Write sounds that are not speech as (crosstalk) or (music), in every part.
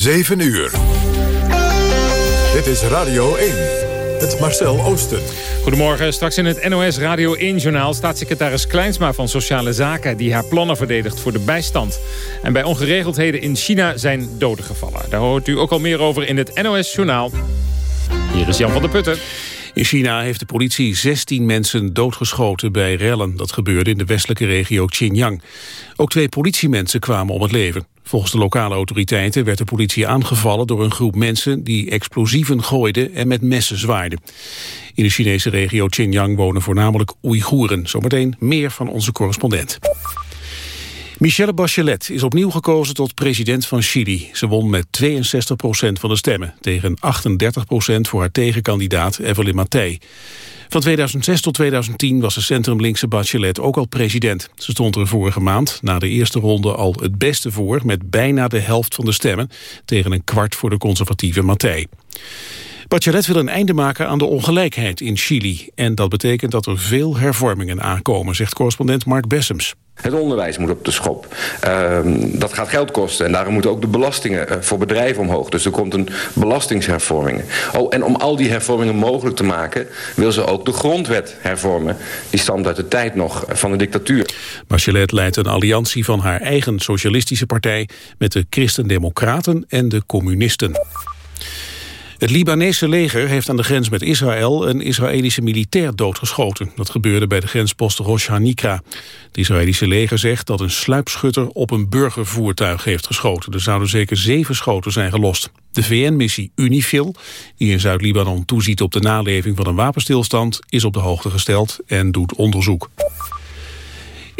7 uur. Dit is Radio 1. Het Marcel Oosten. Goedemorgen. Straks in het NOS Radio 1-journaal... staatssecretaris Kleinsma van Sociale Zaken... die haar plannen verdedigt voor de bijstand. En bij ongeregeldheden in China zijn doden gevallen. Daar hoort u ook al meer over in het NOS-journaal. Hier is Jan van der Putten. In China heeft de politie 16 mensen doodgeschoten bij rellen. Dat gebeurde in de westelijke regio Xinjiang. Ook twee politiemensen kwamen om het leven. Volgens de lokale autoriteiten werd de politie aangevallen door een groep mensen die explosieven gooiden en met messen zwaaiden. In de Chinese regio Xinjiang wonen voornamelijk Oeigoeren. Zometeen meer van onze correspondent. Michelle Bachelet is opnieuw gekozen tot president van Chili. Ze won met 62% van de stemmen, tegen 38% voor haar tegenkandidaat Evelyn Matthij. Van 2006 tot 2010 was de centrumlinkse Bachelet ook al president. Ze stond er vorige maand na de eerste ronde al het beste voor... met bijna de helft van de stemmen... tegen een kwart voor de conservatieve Matthij. Bachelet wil een einde maken aan de ongelijkheid in Chili. En dat betekent dat er veel hervormingen aankomen, zegt correspondent Mark Bessems. Het onderwijs moet op de schop. Uh, dat gaat geld kosten en daarom moeten ook de belastingen uh, voor bedrijven omhoog. Dus er komt een belastingshervorming. Oh, en om al die hervormingen mogelijk te maken... wil ze ook de grondwet hervormen. Die stamt uit de tijd nog van de dictatuur. Bachelet leidt een alliantie van haar eigen socialistische partij... met de Christen-Democraten en de Communisten. Het Libanese leger heeft aan de grens met Israël een Israëlische militair doodgeschoten. Dat gebeurde bij de grenspost Rosh Hanikra. Het Israëlische leger zegt dat een sluipschutter op een burgervoertuig heeft geschoten. Er zouden zeker zeven schoten zijn gelost. De VN-missie UNIFIL, die in Zuid-Libanon toeziet op de naleving van een wapenstilstand, is op de hoogte gesteld en doet onderzoek.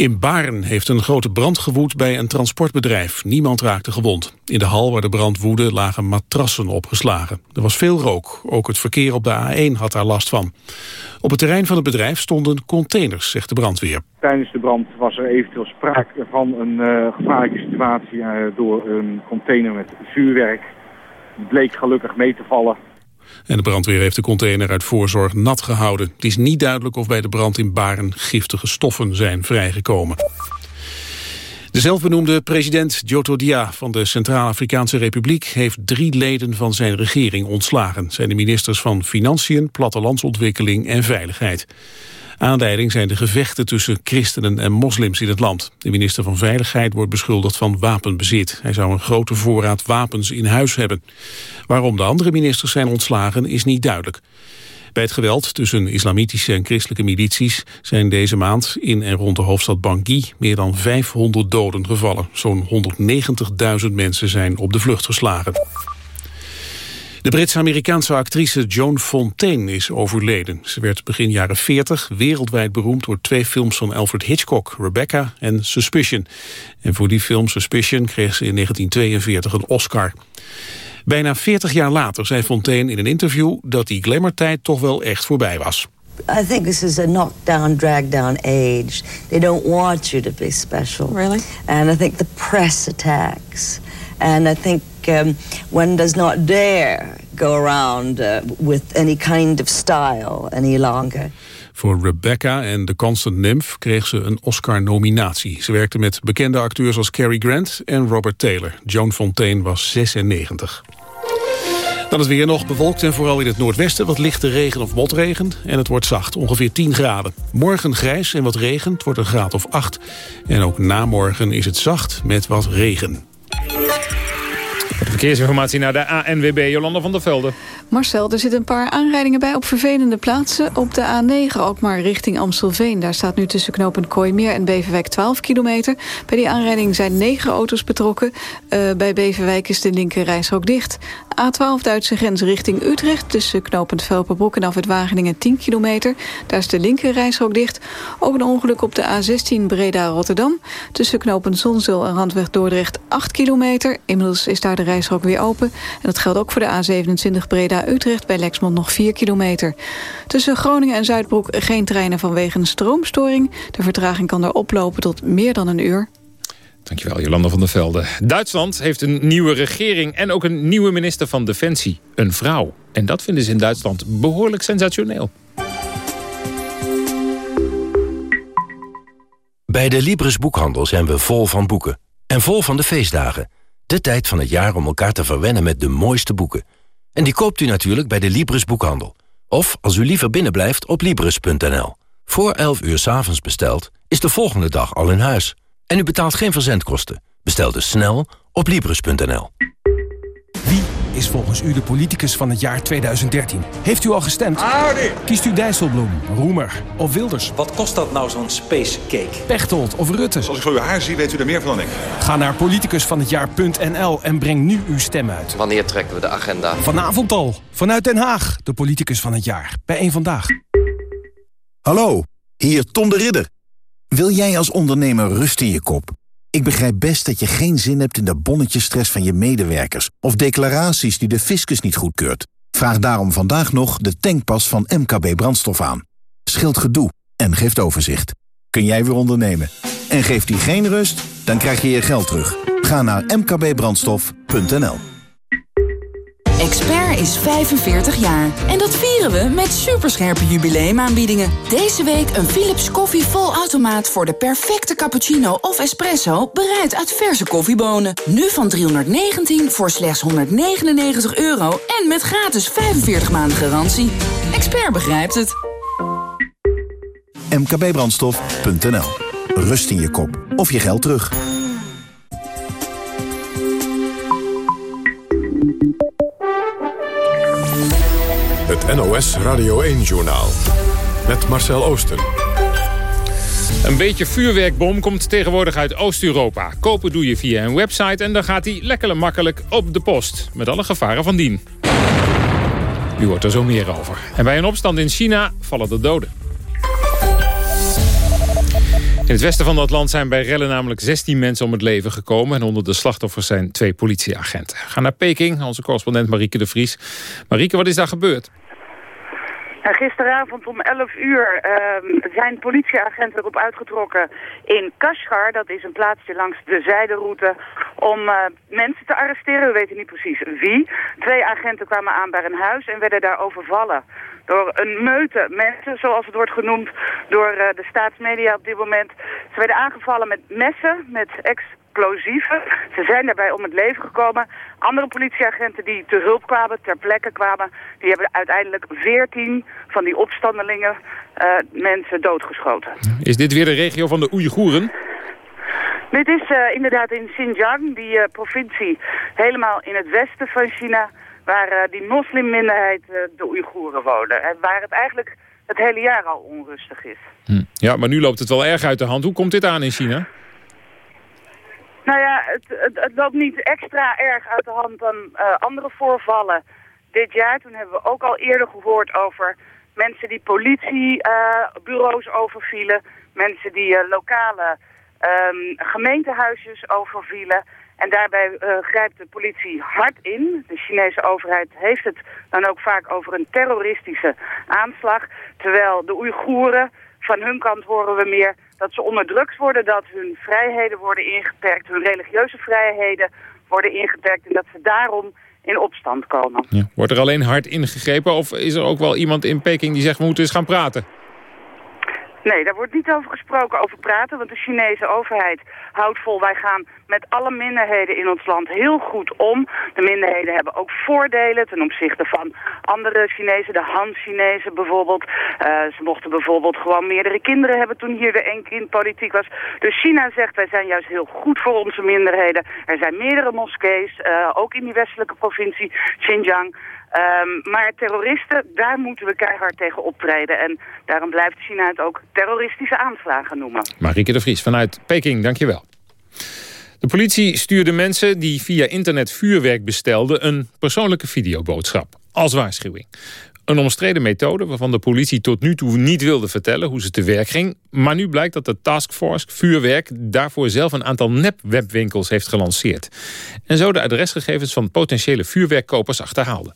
In Baren heeft een grote brand gewoed bij een transportbedrijf. Niemand raakte gewond. In de hal waar de brand woedde lagen matrassen opgeslagen. Er was veel rook. Ook het verkeer op de A1 had daar last van. Op het terrein van het bedrijf stonden containers, zegt de brandweer. Tijdens de brand was er eventueel sprake van een uh, gevaarlijke situatie... Uh, door een container met vuurwerk. Het bleek gelukkig mee te vallen. En de brandweer heeft de container uit voorzorg nat gehouden. Het is niet duidelijk of bij de brand in Baren giftige stoffen zijn vrijgekomen. De zelfbenoemde president Dia van de Centraal-Afrikaanse Republiek... heeft drie leden van zijn regering ontslagen. Zijn de ministers van Financiën, Plattelandsontwikkeling en Veiligheid. Aanleiding zijn de gevechten tussen christenen en moslims in het land. De minister van Veiligheid wordt beschuldigd van wapenbezit. Hij zou een grote voorraad wapens in huis hebben. Waarom de andere ministers zijn ontslagen is niet duidelijk. Bij het geweld tussen islamitische en christelijke milities zijn deze maand in en rond de hoofdstad Bangui meer dan 500 doden gevallen. Zo'n 190.000 mensen zijn op de vlucht geslagen. De Brits-Amerikaanse actrice Joan Fontaine is overleden. Ze werd begin jaren 40 wereldwijd beroemd door twee films van Alfred Hitchcock, Rebecca en Suspicion. En voor die film Suspicion kreeg ze in 1942 een Oscar. Bijna 40 jaar later zei Fontaine in een interview dat die glamourtijd toch wel echt voorbij was. I think this is a knockdown, drag-down age. They don't want you to be special. Really? And I think the press attacks. And I think um, one does not dare go around uh, with any kind of style any longer. Voor Rebecca en The Constant Nymph kreeg ze een Oscar-nominatie. Ze werkte met bekende acteurs als Cary Grant en Robert Taylor. Joan Fontaine was 96. Dan is weer nog bewolkt en vooral in het noordwesten wat lichte regen of motregen. En het wordt zacht, ongeveer 10 graden. Morgen grijs en wat regen, het wordt een graad of 8. En ook na morgen is het zacht met wat regen. Verkeersinformatie naar de ANWB, Jolanda van der Velde. Marcel, er zitten een paar aanrijdingen bij op vervelende plaatsen. Op de A9 ook maar richting Amstelveen. Daar staat nu tussen knooppunt Kooimeer en Beverwijk 12 kilometer. Bij die aanrijding zijn negen auto's betrokken. Uh, bij Beverwijk is de linker reishok dicht. A12 Duitse grens richting Utrecht. Tussen knooppunt Velperbroek en af het Wageningen 10 kilometer. Daar is de linker reishok dicht. Ook een ongeluk op de A16 Breda-Rotterdam. Tussen knooppunt Zonzeel en Randweg Dordrecht 8 kilometer. Inmiddels is daar de reishok weer open. En dat geldt ook voor de A27 Breda-Utrecht bij Lexmond nog 4 kilometer. Tussen Groningen en Zuidbroek geen treinen vanwege een stroomstoring. De vertraging kan er oplopen tot meer dan een uur. Dankjewel, Jolanda van der Velde. Duitsland heeft een nieuwe regering en ook een nieuwe minister van Defensie. Een vrouw. En dat vinden ze in Duitsland behoorlijk sensationeel. Bij de Libris Boekhandel zijn we vol van boeken. En vol van de feestdagen. De tijd van het jaar om elkaar te verwennen met de mooiste boeken. En die koopt u natuurlijk bij de Libris Boekhandel. Of, als u liever binnenblijft, op Libris.nl. Voor 11 uur s'avonds besteld, is de volgende dag al in huis. En u betaalt geen verzendkosten. Bestel dus snel op Libris.nl. is volgens u de politicus van het jaar 2013? Heeft u al gestemd? Kiest u Dijsselbloem, Roemer of Wilders? Wat kost dat nou zo'n space cake? Pechtold of Rutte? Als ik zo uw haar zie, weet u er meer van dan ik. Ga naar politicusvanhetjaar.nl en breng nu uw stem uit. Wanneer trekken we de agenda? Vanavond al, vanuit Den Haag. De politicus van het jaar, bij een Vandaag. Hallo, hier Tom de Ridder. Wil jij als ondernemer rust in je kop? Ik begrijp best dat je geen zin hebt in de bonnetjesstress van je medewerkers... of declaraties die de fiscus niet goedkeurt. Vraag daarom vandaag nog de tankpas van MKB Brandstof aan. Scheelt gedoe en geeft overzicht. Kun jij weer ondernemen? En geeft die geen rust? Dan krijg je je geld terug. Ga naar mkbbrandstof.nl Expert is 45 jaar. En dat vieren we met superscherpe jubileumaanbiedingen. Deze week een Philips koffie volautomaat voor de perfecte cappuccino of espresso... bereid uit verse koffiebonen. Nu van 319 voor slechts 199 euro en met gratis 45 maanden garantie. Expert begrijpt het. mkbbrandstof.nl Rust in je kop of je geld terug. NOS Radio 1-journaal. Met Marcel Oosten. Een beetje vuurwerkbom komt tegenwoordig uit Oost-Europa. Kopen doe je via een website en dan gaat hij lekker makkelijk op de post. Met alle gevaren van dien. U hoort er zo meer over. En bij een opstand in China vallen de doden. In het westen van dat land zijn bij rellen namelijk 16 mensen om het leven gekomen. En onder de slachtoffers zijn twee politieagenten. Gaan naar Peking, onze correspondent Marieke de Vries. Marieke, wat is daar gebeurd? Gisteravond om 11 uur uh, zijn politieagenten erop uitgetrokken in Kashgar. Dat is een plaatsje langs de zijderoute om uh, mensen te arresteren. We weten niet precies wie. Twee agenten kwamen aan bij een huis en werden daar overvallen door een meute mensen, zoals het wordt genoemd door uh, de staatsmedia op dit moment. Ze werden aangevallen met messen, met explosieven. Ze zijn daarbij om het leven gekomen. Andere politieagenten die te hulp kwamen, ter plekke kwamen... die hebben uiteindelijk veertien van die opstandelingen uh, mensen doodgeschoten. Is dit weer de regio van de Oeigoeren? Dit is uh, inderdaad in Xinjiang, die uh, provincie helemaal in het westen van China... waar die moslimminderheid de Oeigoeren wonen. En waar het eigenlijk het hele jaar al onrustig is. Hm. Ja, maar nu loopt het wel erg uit de hand. Hoe komt dit aan in China? Nou ja, het, het, loopt niet extra erg uit de hand dan uh, andere voorvallen dit jaar. Toen hebben we ook al eerder gehoord over mensen die politiebureaus uh, overvielen. Mensen die uh, lokale um, gemeentehuisjes overvielen. En daarbij grijpt de politie hard in. De Chinese overheid heeft het dan ook vaak over een terroristische aanslag. Terwijl de Oeigoeren, van hun kant horen we meer dat ze onderdrukt worden, dat hun vrijheden worden ingeperkt, hun religieuze vrijheden worden ingeperkt en dat ze daarom in opstand komen. Wordt er alleen hard ingegrepen of is er ook wel iemand in Peking die zegt we moeten eens gaan praten? Nee, daar wordt niet over gesproken, over praten, want de Chinese overheid houdt vol. Wij gaan met alle minderheden in ons land heel goed om. De minderheden hebben ook voordelen ten opzichte van andere Chinezen, de Han-Chinezen bijvoorbeeld. Uh, ze mochten bijvoorbeeld gewoon meerdere kinderen hebben toen hier de één kind politiek was. Dus China zegt wij zijn juist heel goed voor onze minderheden. Er zijn meerdere moskees, uh, ook in die westelijke provincie Xinjiang. Um, maar terroristen, daar moeten we keihard tegen optreden. En daarom blijft China het ook terroristische aanslagen noemen. Marieke de Vries vanuit Peking, dankjewel. De politie stuurde mensen die via internet vuurwerk bestelden... een persoonlijke videoboodschap als waarschuwing. Een omstreden methode waarvan de politie tot nu toe niet wilde vertellen hoe ze te werk ging. Maar nu blijkt dat de taskforce vuurwerk daarvoor zelf een aantal nep-webwinkels heeft gelanceerd. En zo de adresgegevens van potentiële vuurwerkkopers achterhaalde.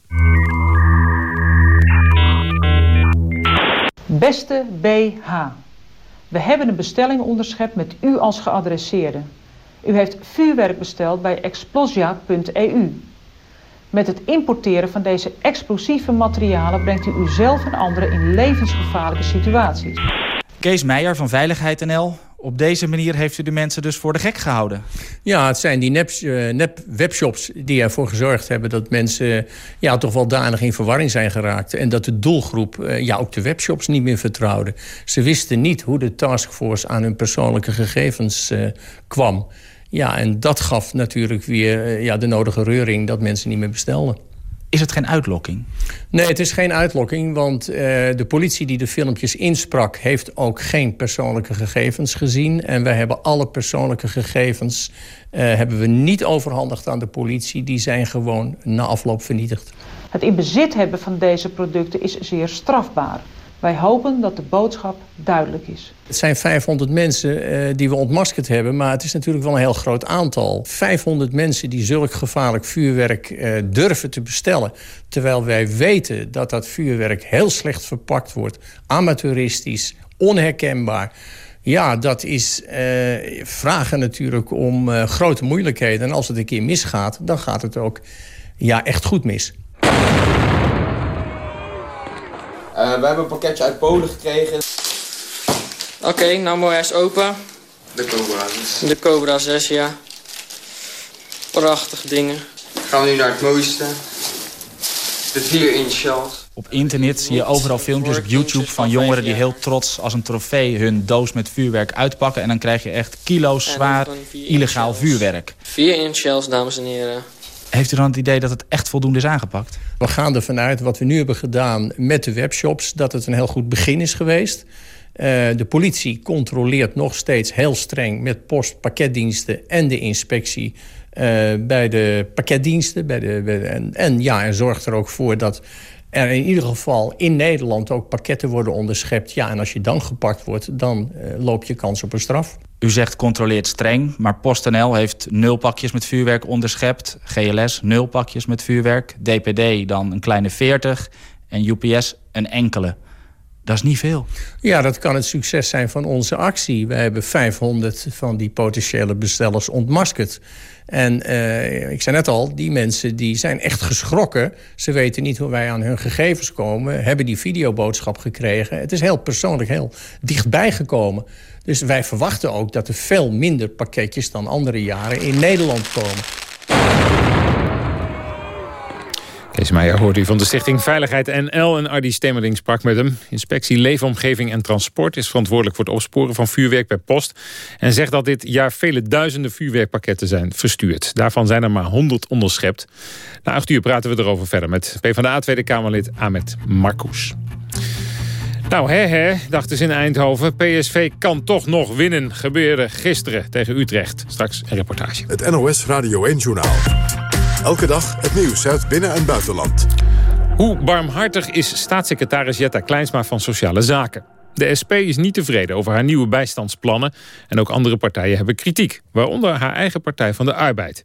Beste BH, we hebben een bestelling onderschept met u als geadresseerde. U heeft vuurwerk besteld bij explosia.eu. Met het importeren van deze explosieve materialen brengt u uzelf en anderen in levensgevaarlijke situaties. Kees Meijer van Veiligheid.nl Op deze manier heeft u de mensen dus voor de gek gehouden. Ja, het zijn die nep-webshops die ervoor gezorgd hebben... dat mensen ja, toch wel danig in verwarring zijn geraakt. En dat de doelgroep ja, ook de webshops niet meer vertrouwde. Ze wisten niet hoe de taskforce aan hun persoonlijke gegevens kwam. Ja, en dat gaf natuurlijk weer ja, de nodige reuring dat mensen niet meer bestelden. Is het geen uitlokking? Nee, het is geen uitlokking, want uh, de politie die de filmpjes insprak... heeft ook geen persoonlijke gegevens gezien. En wij hebben alle persoonlijke gegevens uh, hebben we niet overhandigd aan de politie. Die zijn gewoon na afloop vernietigd. Het in bezit hebben van deze producten is zeer strafbaar. Wij hopen dat de boodschap duidelijk is. Het zijn 500 mensen uh, die we ontmaskerd hebben, maar het is natuurlijk wel een heel groot aantal. 500 mensen die zulk gevaarlijk vuurwerk uh, durven te bestellen. Terwijl wij weten dat dat vuurwerk heel slecht verpakt wordt. Amateuristisch, onherkenbaar. Ja, dat is uh, vragen natuurlijk om grote moeilijkheden. En als het een keer misgaat, dan gaat het ook ja, echt goed mis. Uh, we hebben een pakketje uit Polen gekregen. Oké, okay, nou mooi, hij is open. De Cobra 6. De Cobra 6, ja. Prachtige dingen. Gaan we nu naar het mooiste. De 4 inch shells. Op internet zie je overal filmpjes op YouTube van jongeren die heel trots als een trofee hun doos met vuurwerk uitpakken. En dan krijg je echt kilo's zwaar illegaal vuurwerk. 4 inch shells, dames en heren. Heeft u dan het idee dat het echt voldoende is aangepakt? We gaan ervan uit, wat we nu hebben gedaan met de webshops... dat het een heel goed begin is geweest. Uh, de politie controleert nog steeds heel streng... met post, pakketdiensten en de inspectie... Uh, bij de pakketdiensten. Bij de, en ja, en zorgt er ook voor dat er in ieder geval in Nederland ook pakketten worden onderschept. Ja, en als je dan gepakt wordt, dan uh, loop je kans op een straf. U zegt controleert streng, maar PostNL heeft nul pakjes met vuurwerk onderschept. GLS nul pakjes met vuurwerk. DPD dan een kleine 40 en UPS een enkele. Dat is niet veel. Ja, dat kan het succes zijn van onze actie. We hebben 500 van die potentiële bestellers ontmaskerd. En uh, ik zei net al, die mensen die zijn echt geschrokken. Ze weten niet hoe wij aan hun gegevens komen. Hebben die videoboodschap gekregen. Het is heel persoonlijk, heel dichtbij gekomen. Dus wij verwachten ook dat er veel minder pakketjes dan andere jaren in Nederland komen. Kees Meijer hoort u van de Stichting Veiligheid NL en Ardi Stemmerling sprak met hem. Inspectie Leefomgeving en Transport is verantwoordelijk voor het opsporen van vuurwerk per post. En zegt dat dit jaar vele duizenden vuurwerkpakketten zijn verstuurd. Daarvan zijn er maar 100 onderschept. Na acht uur praten we erover verder met PvdA Tweede Kamerlid Ahmed Marcous. Nou, hè hè, dachten ze in Eindhoven. PSV kan toch nog winnen. Gebeurde gisteren tegen Utrecht. Straks een reportage. Het NOS Radio 1 Journaal. Elke dag het nieuws uit binnen- en buitenland. Hoe barmhartig is staatssecretaris Jetta Kleinsma van Sociale Zaken? De SP is niet tevreden over haar nieuwe bijstandsplannen... en ook andere partijen hebben kritiek, waaronder haar eigen Partij van de Arbeid.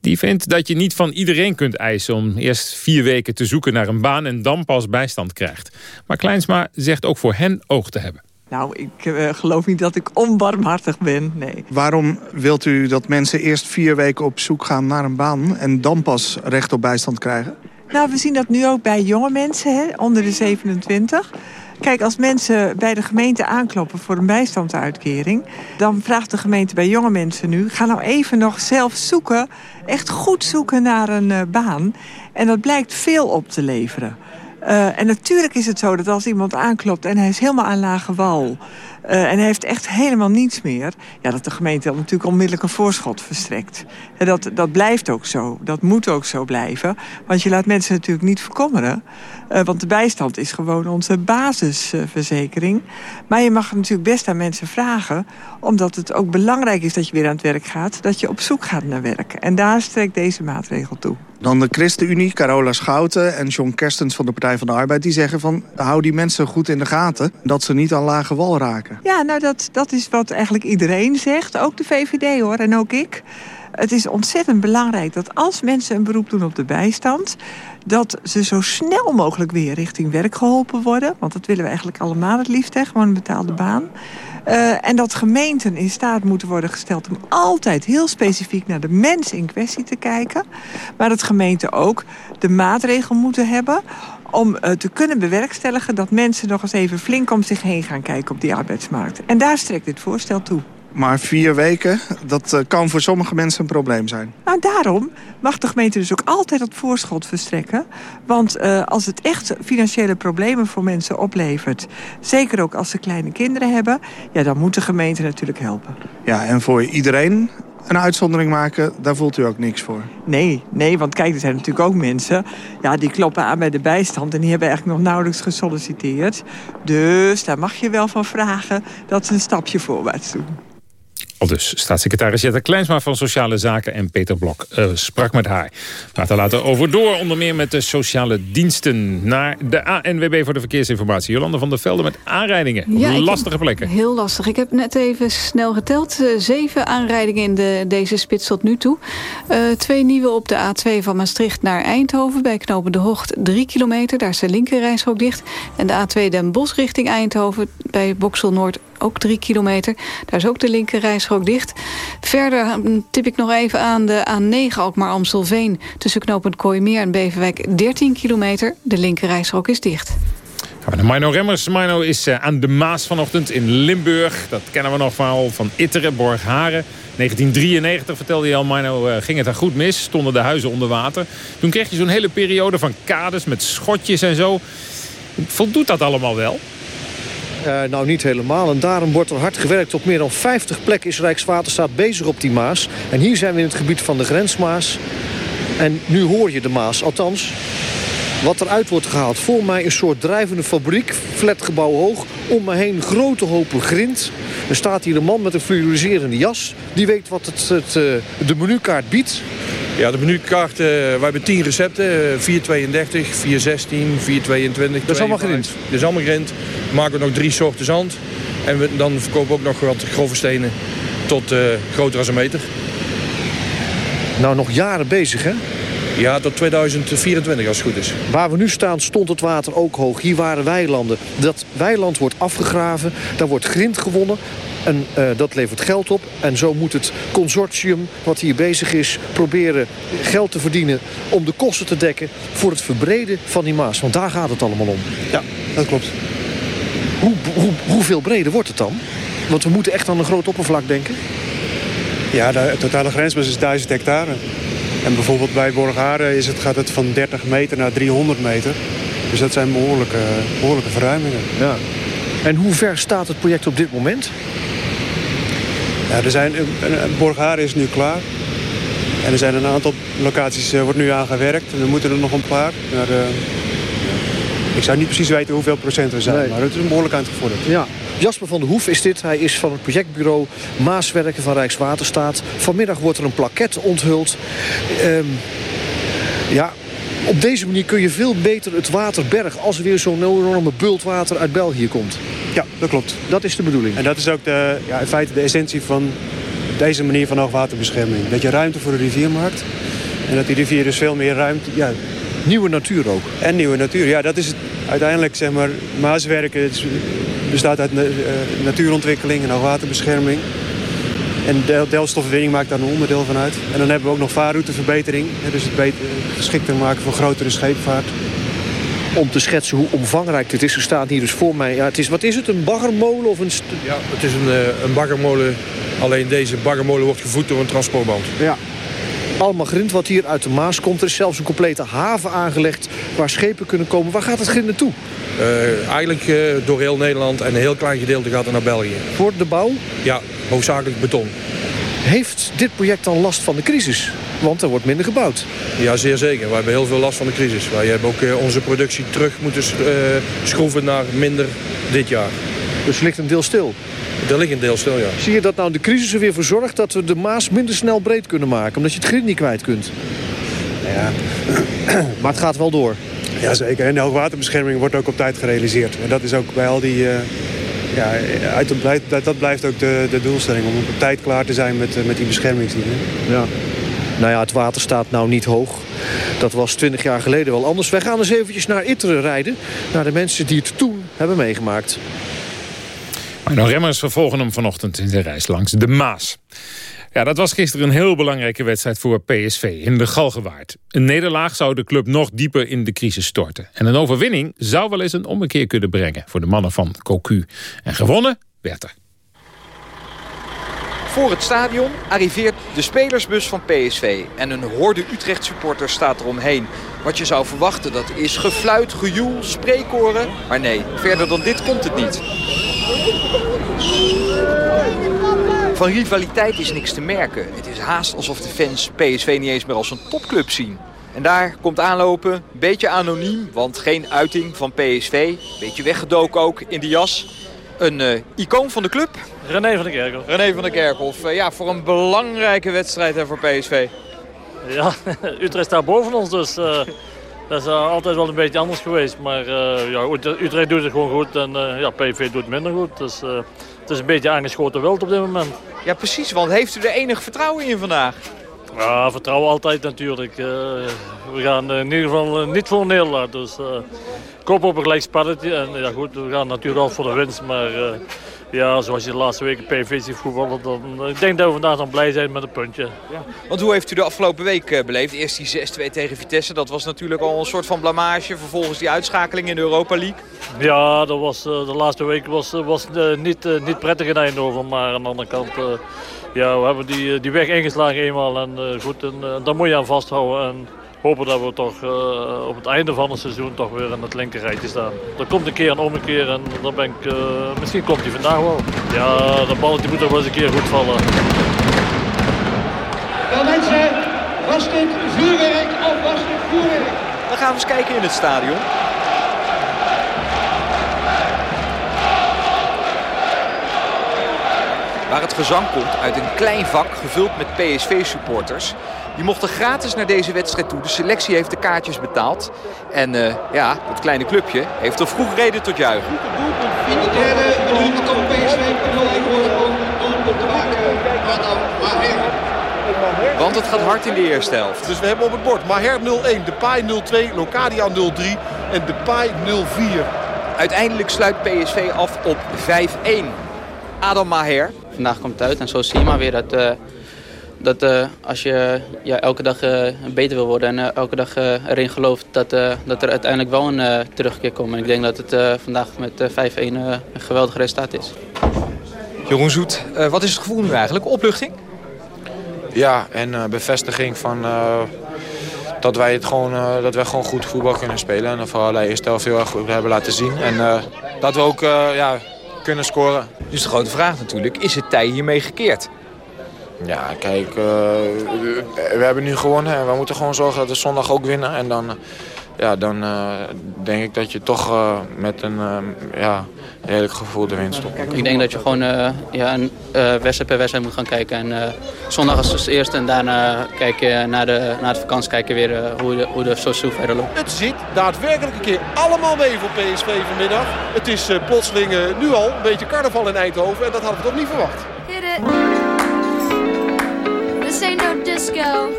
Die vindt dat je niet van iedereen kunt eisen om eerst vier weken te zoeken naar een baan... en dan pas bijstand krijgt. Maar Kleinsma zegt ook voor hen oog te hebben. Nou, ik uh, geloof niet dat ik onbarmhartig ben, nee. Waarom wilt u dat mensen eerst vier weken op zoek gaan naar een baan... en dan pas recht op bijstand krijgen? Nou, we zien dat nu ook bij jonge mensen, hè, onder de 27... Kijk, als mensen bij de gemeente aankloppen voor een bijstandsuitkering... dan vraagt de gemeente bij jonge mensen nu... ga nou even nog zelf zoeken, echt goed zoeken naar een uh, baan. En dat blijkt veel op te leveren. Uh, en natuurlijk is het zo dat als iemand aanklopt en hij is helemaal aan lage wal... Uh, en hij heeft echt helemaal niets meer... Ja, dat de gemeente natuurlijk onmiddellijk een voorschot verstrekt. Dat, dat blijft ook zo. Dat moet ook zo blijven. Want je laat mensen natuurlijk niet verkommeren. Uh, want de bijstand is gewoon onze basisverzekering. maar je mag natuurlijk best aan mensen vragen... omdat het ook belangrijk is dat je weer aan het werk gaat... dat je op zoek gaat naar werk. En daar strekt deze maatregel toe. Dan de ChristenUnie, Carola Schouten en John Kerstens van de Partij van de Arbeid... die zeggen van, hou die mensen goed in de gaten... dat ze niet aan lage wal raken. Ja, nou dat, dat is wat eigenlijk iedereen zegt. Ook de VVD hoor, en ook ik. Het is ontzettend belangrijk dat als mensen een beroep doen op de bijstand... dat ze zo snel mogelijk weer richting werk geholpen worden. Want dat willen we eigenlijk allemaal het liefst, hè? gewoon een betaalde baan. Uh, en dat gemeenten in staat moeten worden gesteld om altijd heel specifiek naar de mens in kwestie te kijken. Maar dat gemeenten ook de maatregel moeten hebben om uh, te kunnen bewerkstelligen dat mensen nog eens even flink om zich heen gaan kijken op die arbeidsmarkt. En daar strekt dit voorstel toe. Maar vier weken, dat eh, kan voor sommige mensen een probleem zijn. Nou, daarom mag de gemeente dus ook altijd dat voorschot verstrekken. Want uh, als het echt financiële problemen voor mensen oplevert... zeker ook als ze kleine kinderen hebben... ja, dan moet de gemeente natuurlijk helpen. Ja, en voor iedereen een uitzondering maken, daar voelt u ook niks voor. Nee, nee, want kijk, er zijn natuurlijk ook mensen... Ja, die kloppen aan bij de bijstand en die hebben eigenlijk nog nauwelijks gesolliciteerd. Dus daar mag je wel van vragen dat ze een stapje voorwaarts doen. Al dus staatssecretaris Jette Kleinsma van Sociale Zaken en Peter Blok uh, sprak met haar. We praten later over door, onder meer met de sociale diensten. Naar de ANWB voor de verkeersinformatie. Jolanda van der Velde met aanrijdingen. Ja, lastige plekken. Heel lastig. Ik heb net even snel geteld. Uh, zeven aanrijdingen in de, deze spits tot nu toe. Uh, twee nieuwe op de A2 van Maastricht naar Eindhoven. Bij Knopen de Hocht drie kilometer. Daar is de linkerrijstrook dicht. En de A2 Den Bosch richting Eindhoven. Bij Boksel Noord ook drie kilometer. Daar is ook de linkerrijstrook dicht. Verder hm, tip ik nog even aan de A9 Alkmaar-Amstelveen... tussen knooppunt Kooimeer en Beverwijk 13 kilometer. De linkerrijstrook is dicht. Gaan we naar Mino Remmers. Mino is eh, aan de Maas vanochtend in Limburg. Dat kennen we nog van, van Itteren, Borgharen. 1993 vertelde je al, Mino, uh, ging het daar goed mis. Stonden de huizen onder water. Toen kreeg je zo'n hele periode van kades met schotjes en zo. Voldoet dat allemaal wel? Uh, nou, niet helemaal. En daarom wordt er hard gewerkt. Op meer dan 50 plekken is Rijkswaterstaat bezig op die Maas. En hier zijn we in het gebied van de grensmaas. En nu hoor je de Maas. Althans, wat eruit wordt gehaald. Voor mij een soort drijvende fabriek, flatgebouw hoog. Om me heen grote hopen grind. Er staat hier een man met een fluoriserende jas. Die weet wat het, het, eh, de menukaart biedt. Ja, de menukaart, uh, we hebben 10 recepten. 432, 416, 422. Dat is allemaal grind? Dat is allemaal grind. We maken nog drie soorten zand. En we, dan verkopen we ook nog wat grove stenen tot uh, groter als een meter. Nou, nog jaren bezig, hè? Ja, tot 2024 als het goed is. Waar we nu staan stond het water ook hoog. Hier waren weilanden. Dat weiland wordt afgegraven, daar wordt grind gewonnen. En uh, dat levert geld op. En zo moet het consortium wat hier bezig is... proberen geld te verdienen om de kosten te dekken... voor het verbreden van die Maas. Want daar gaat het allemaal om. Ja, dat klopt. Hoe, hoe, hoeveel breder wordt het dan? Want we moeten echt aan een groot oppervlak denken. Ja, de totale grensmaas is 1000 hectare. En bijvoorbeeld bij Borgaren is het, gaat het van 30 meter naar 300 meter. Dus dat zijn behoorlijke, behoorlijke verruimingen. Ja. En hoe ver staat het project op dit moment? Ja, er zijn, Borgaren is nu klaar. En er zijn een aantal locaties, uh, wordt nu aan gewerkt. En er moeten er nog een paar. Maar, uh, ik zou niet precies weten hoeveel procent er zijn. Nee. Maar het is behoorlijk uitgevorderd. Ja. Jasper van der Hoef is dit. Hij is van het projectbureau Maaswerken van Rijkswaterstaat. Vanmiddag wordt er een plaket onthuld. Um, ja, op deze manier kun je veel beter het water bergen... als er weer zo'n enorme bult water uit België komt. Ja, dat klopt. Dat is de bedoeling. En dat is ook de, ja, in feite de essentie van deze manier van hoogwaterbescherming. Dat je ruimte voor de rivier maakt. En dat die rivier dus veel meer ruimte... Ja, nieuwe natuur ook. En nieuwe natuur, ja. Dat is het, uiteindelijk, zeg maar, Maaswerken het bestaat uit uh, natuurontwikkeling en hoogwaterbescherming. En de delstofwinning maakt daar een onderdeel van uit. En dan hebben we ook nog vaarrouteverbetering. Dus het beter, geschikter maken voor grotere scheepvaart. Om te schetsen hoe omvangrijk dit is. Er staat hier dus voor mij. Ja, het is, wat is het? Een baggermolen? Of een ja, het is een, uh, een baggermolen. Alleen deze baggermolen wordt gevoed door een transportband. Ja. Allemaal grind wat hier uit de Maas komt. Er is zelfs een complete haven aangelegd waar schepen kunnen komen. Waar gaat het grind naartoe? Uh, eigenlijk uh, door heel Nederland en een heel klein gedeelte gaat er naar België. Voor de bouw? Ja, hoofdzakelijk beton. Heeft dit project dan last van de crisis? Want er wordt minder gebouwd. Ja, zeer zeker. Wij hebben heel veel last van de crisis. Wij hebben ook uh, onze productie terug moeten schroeven naar minder dit jaar. Dus ligt een deel stil? Er ligt een deel stil, ja. Zie je dat nou de crisis er weer voor zorgt dat we de Maas minder snel breed kunnen maken? Omdat je het grind niet kwijt kunt. Ja. (clears throat) maar het gaat wel door. Jazeker. En de hoogwaterbescherming wordt ook op tijd gerealiseerd. En dat is ook bij al die... Uh, ja, uit de, dat, dat blijft ook de, de doelstelling. Om op tijd klaar te zijn met, met die beschermingsdiensten. Ja. Nou ja, het water staat nou niet hoog. Dat was twintig jaar geleden wel anders. Wij gaan eens eventjes naar Itteren rijden. Naar de mensen die het toen hebben meegemaakt. Remmers vervolgen hem vanochtend in de reis langs de Maas. Ja, dat was gisteren een heel belangrijke wedstrijd voor PSV in de Galgenwaard. Een nederlaag zou de club nog dieper in de crisis storten. En een overwinning zou wel eens een ommekeer kunnen brengen voor de mannen van Cocu. En gewonnen werd er. Voor het stadion arriveert de spelersbus van PSV. En een horde Utrecht-supporters staat eromheen. Wat je zou verwachten, dat is gefluit, gejoel, spreekoren. Maar nee, verder dan dit komt het niet. Van rivaliteit is niks te merken. Het is haast alsof de fans PSV niet eens meer als een topclub zien. En daar komt aanlopen, beetje anoniem, want geen uiting van PSV. Beetje weggedoken ook in de jas. Een uh, icoon van de club. René van der Kerkhof. René van der Kerkhof. Uh, ja, voor een belangrijke wedstrijd hè, voor PSV. Ja, (laughs) Utrecht staat boven ons, dus uh, dat is altijd wel een beetje anders geweest. Maar ja, Utrecht doet het gewoon goed en ja, PSV doet minder goed. Dus het is een beetje aangeschoten wild op dit moment. Ja, precies. Want heeft u er enig vertrouwen in vandaag? Ja, vertrouwen altijd natuurlijk. Uh, we gaan in ieder geval uh, niet voor een nederlaag. Dus uh, kop op een gelijk spelletje. En ja goed, we gaan natuurlijk al voor de winst. Maar ja, zoals je de laatste weken PV ziet voetballen, dan ik denk dat we vandaag dan blij zijn met een puntje. Ja. Want hoe heeft u de afgelopen week beleefd? Eerst die 6-2 tegen Vitesse, dat was natuurlijk al een soort van blamage. Vervolgens die uitschakeling in de Europa League. Ja, dat was, de laatste week was, was niet, niet prettig in Eindhoven. Maar aan de andere kant ja, we hebben die, die weg ingeslagen eenmaal. En goed, en, daar moet je aan vasthouden. En hopen dat we toch uh, op het einde van het seizoen toch weer in het linkerrijtje staan. Er komt een keer een ommekeer en dan ben ik, misschien komt hij vandaag wel. Ja, de balletje moet toch wel eens een keer goed vallen. Wel mensen, was dit vuurwerk of was dit vuurwerk? Dan gaan we eens kijken in het stadion. waar het gezang komt uit een klein vak gevuld met PSV-supporters. Die mochten gratis naar deze wedstrijd toe. De selectie heeft de kaartjes betaald. En uh, ja, het kleine clubje heeft er vroeg reden tot juichen. In de derde minuut komt PSV 0-1 worden om doelpunt te maken. Want het gaat hard in de eerste helft. Dus we hebben op het bord Maher 0-1, Depay 0-2, Locadia 0-3 en Depay 0-4. Uiteindelijk sluit PSV af op 5-1. Adam Maher, vandaag komt het uit. En zo zie je maar weer dat, uh, dat uh, als je ja, elke dag uh, beter wil worden en elke dag erin gelooft, dat, dat er uiteindelijk wel een terugkeer komt. En ik denk dat het vandaag met 5-1 een geweldig resultaat is. Jeroen Zoet, wat is het gevoel nu eigenlijk? Opluchting? Ja, en bevestiging van dat wij, het gewoon, uh, dat wij gewoon goed voetbal kunnen spelen. En vooral de eerste helft heel erg goed hebben laten zien. En uh, dat we ook uh, ja, kunnen scoren. Dus de grote vraag natuurlijk, is het tij hiermee gekeerd? Ja, kijk, uh, we hebben nu gewonnen en we moeten gewoon zorgen dat we zondag ook winnen. En dan, ja, dan uh, denk ik dat je toch uh, met een ja, redelijk gevoel de winst op. Ik denk dat je gewoon ja, een wedstrijd per wedstrijd moet gaan kijken. En zondag is het eerste en daarna kijken na de, na de vakantie kijken weer hoe, de, hoe de seizoen verder loopt. Het zit daadwerkelijk een keer allemaal mee voor PSV vanmiddag. Het is plotseling nu al een beetje carnaval in Eindhoven en dat hadden we toch niet verwacht. Hit it. This disco.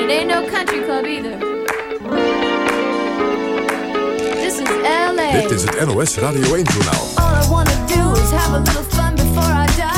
It ain't no country club either. This is LA. Dit is het NOS Radio 1 journaal. All I wanna do is have a little fun before I die.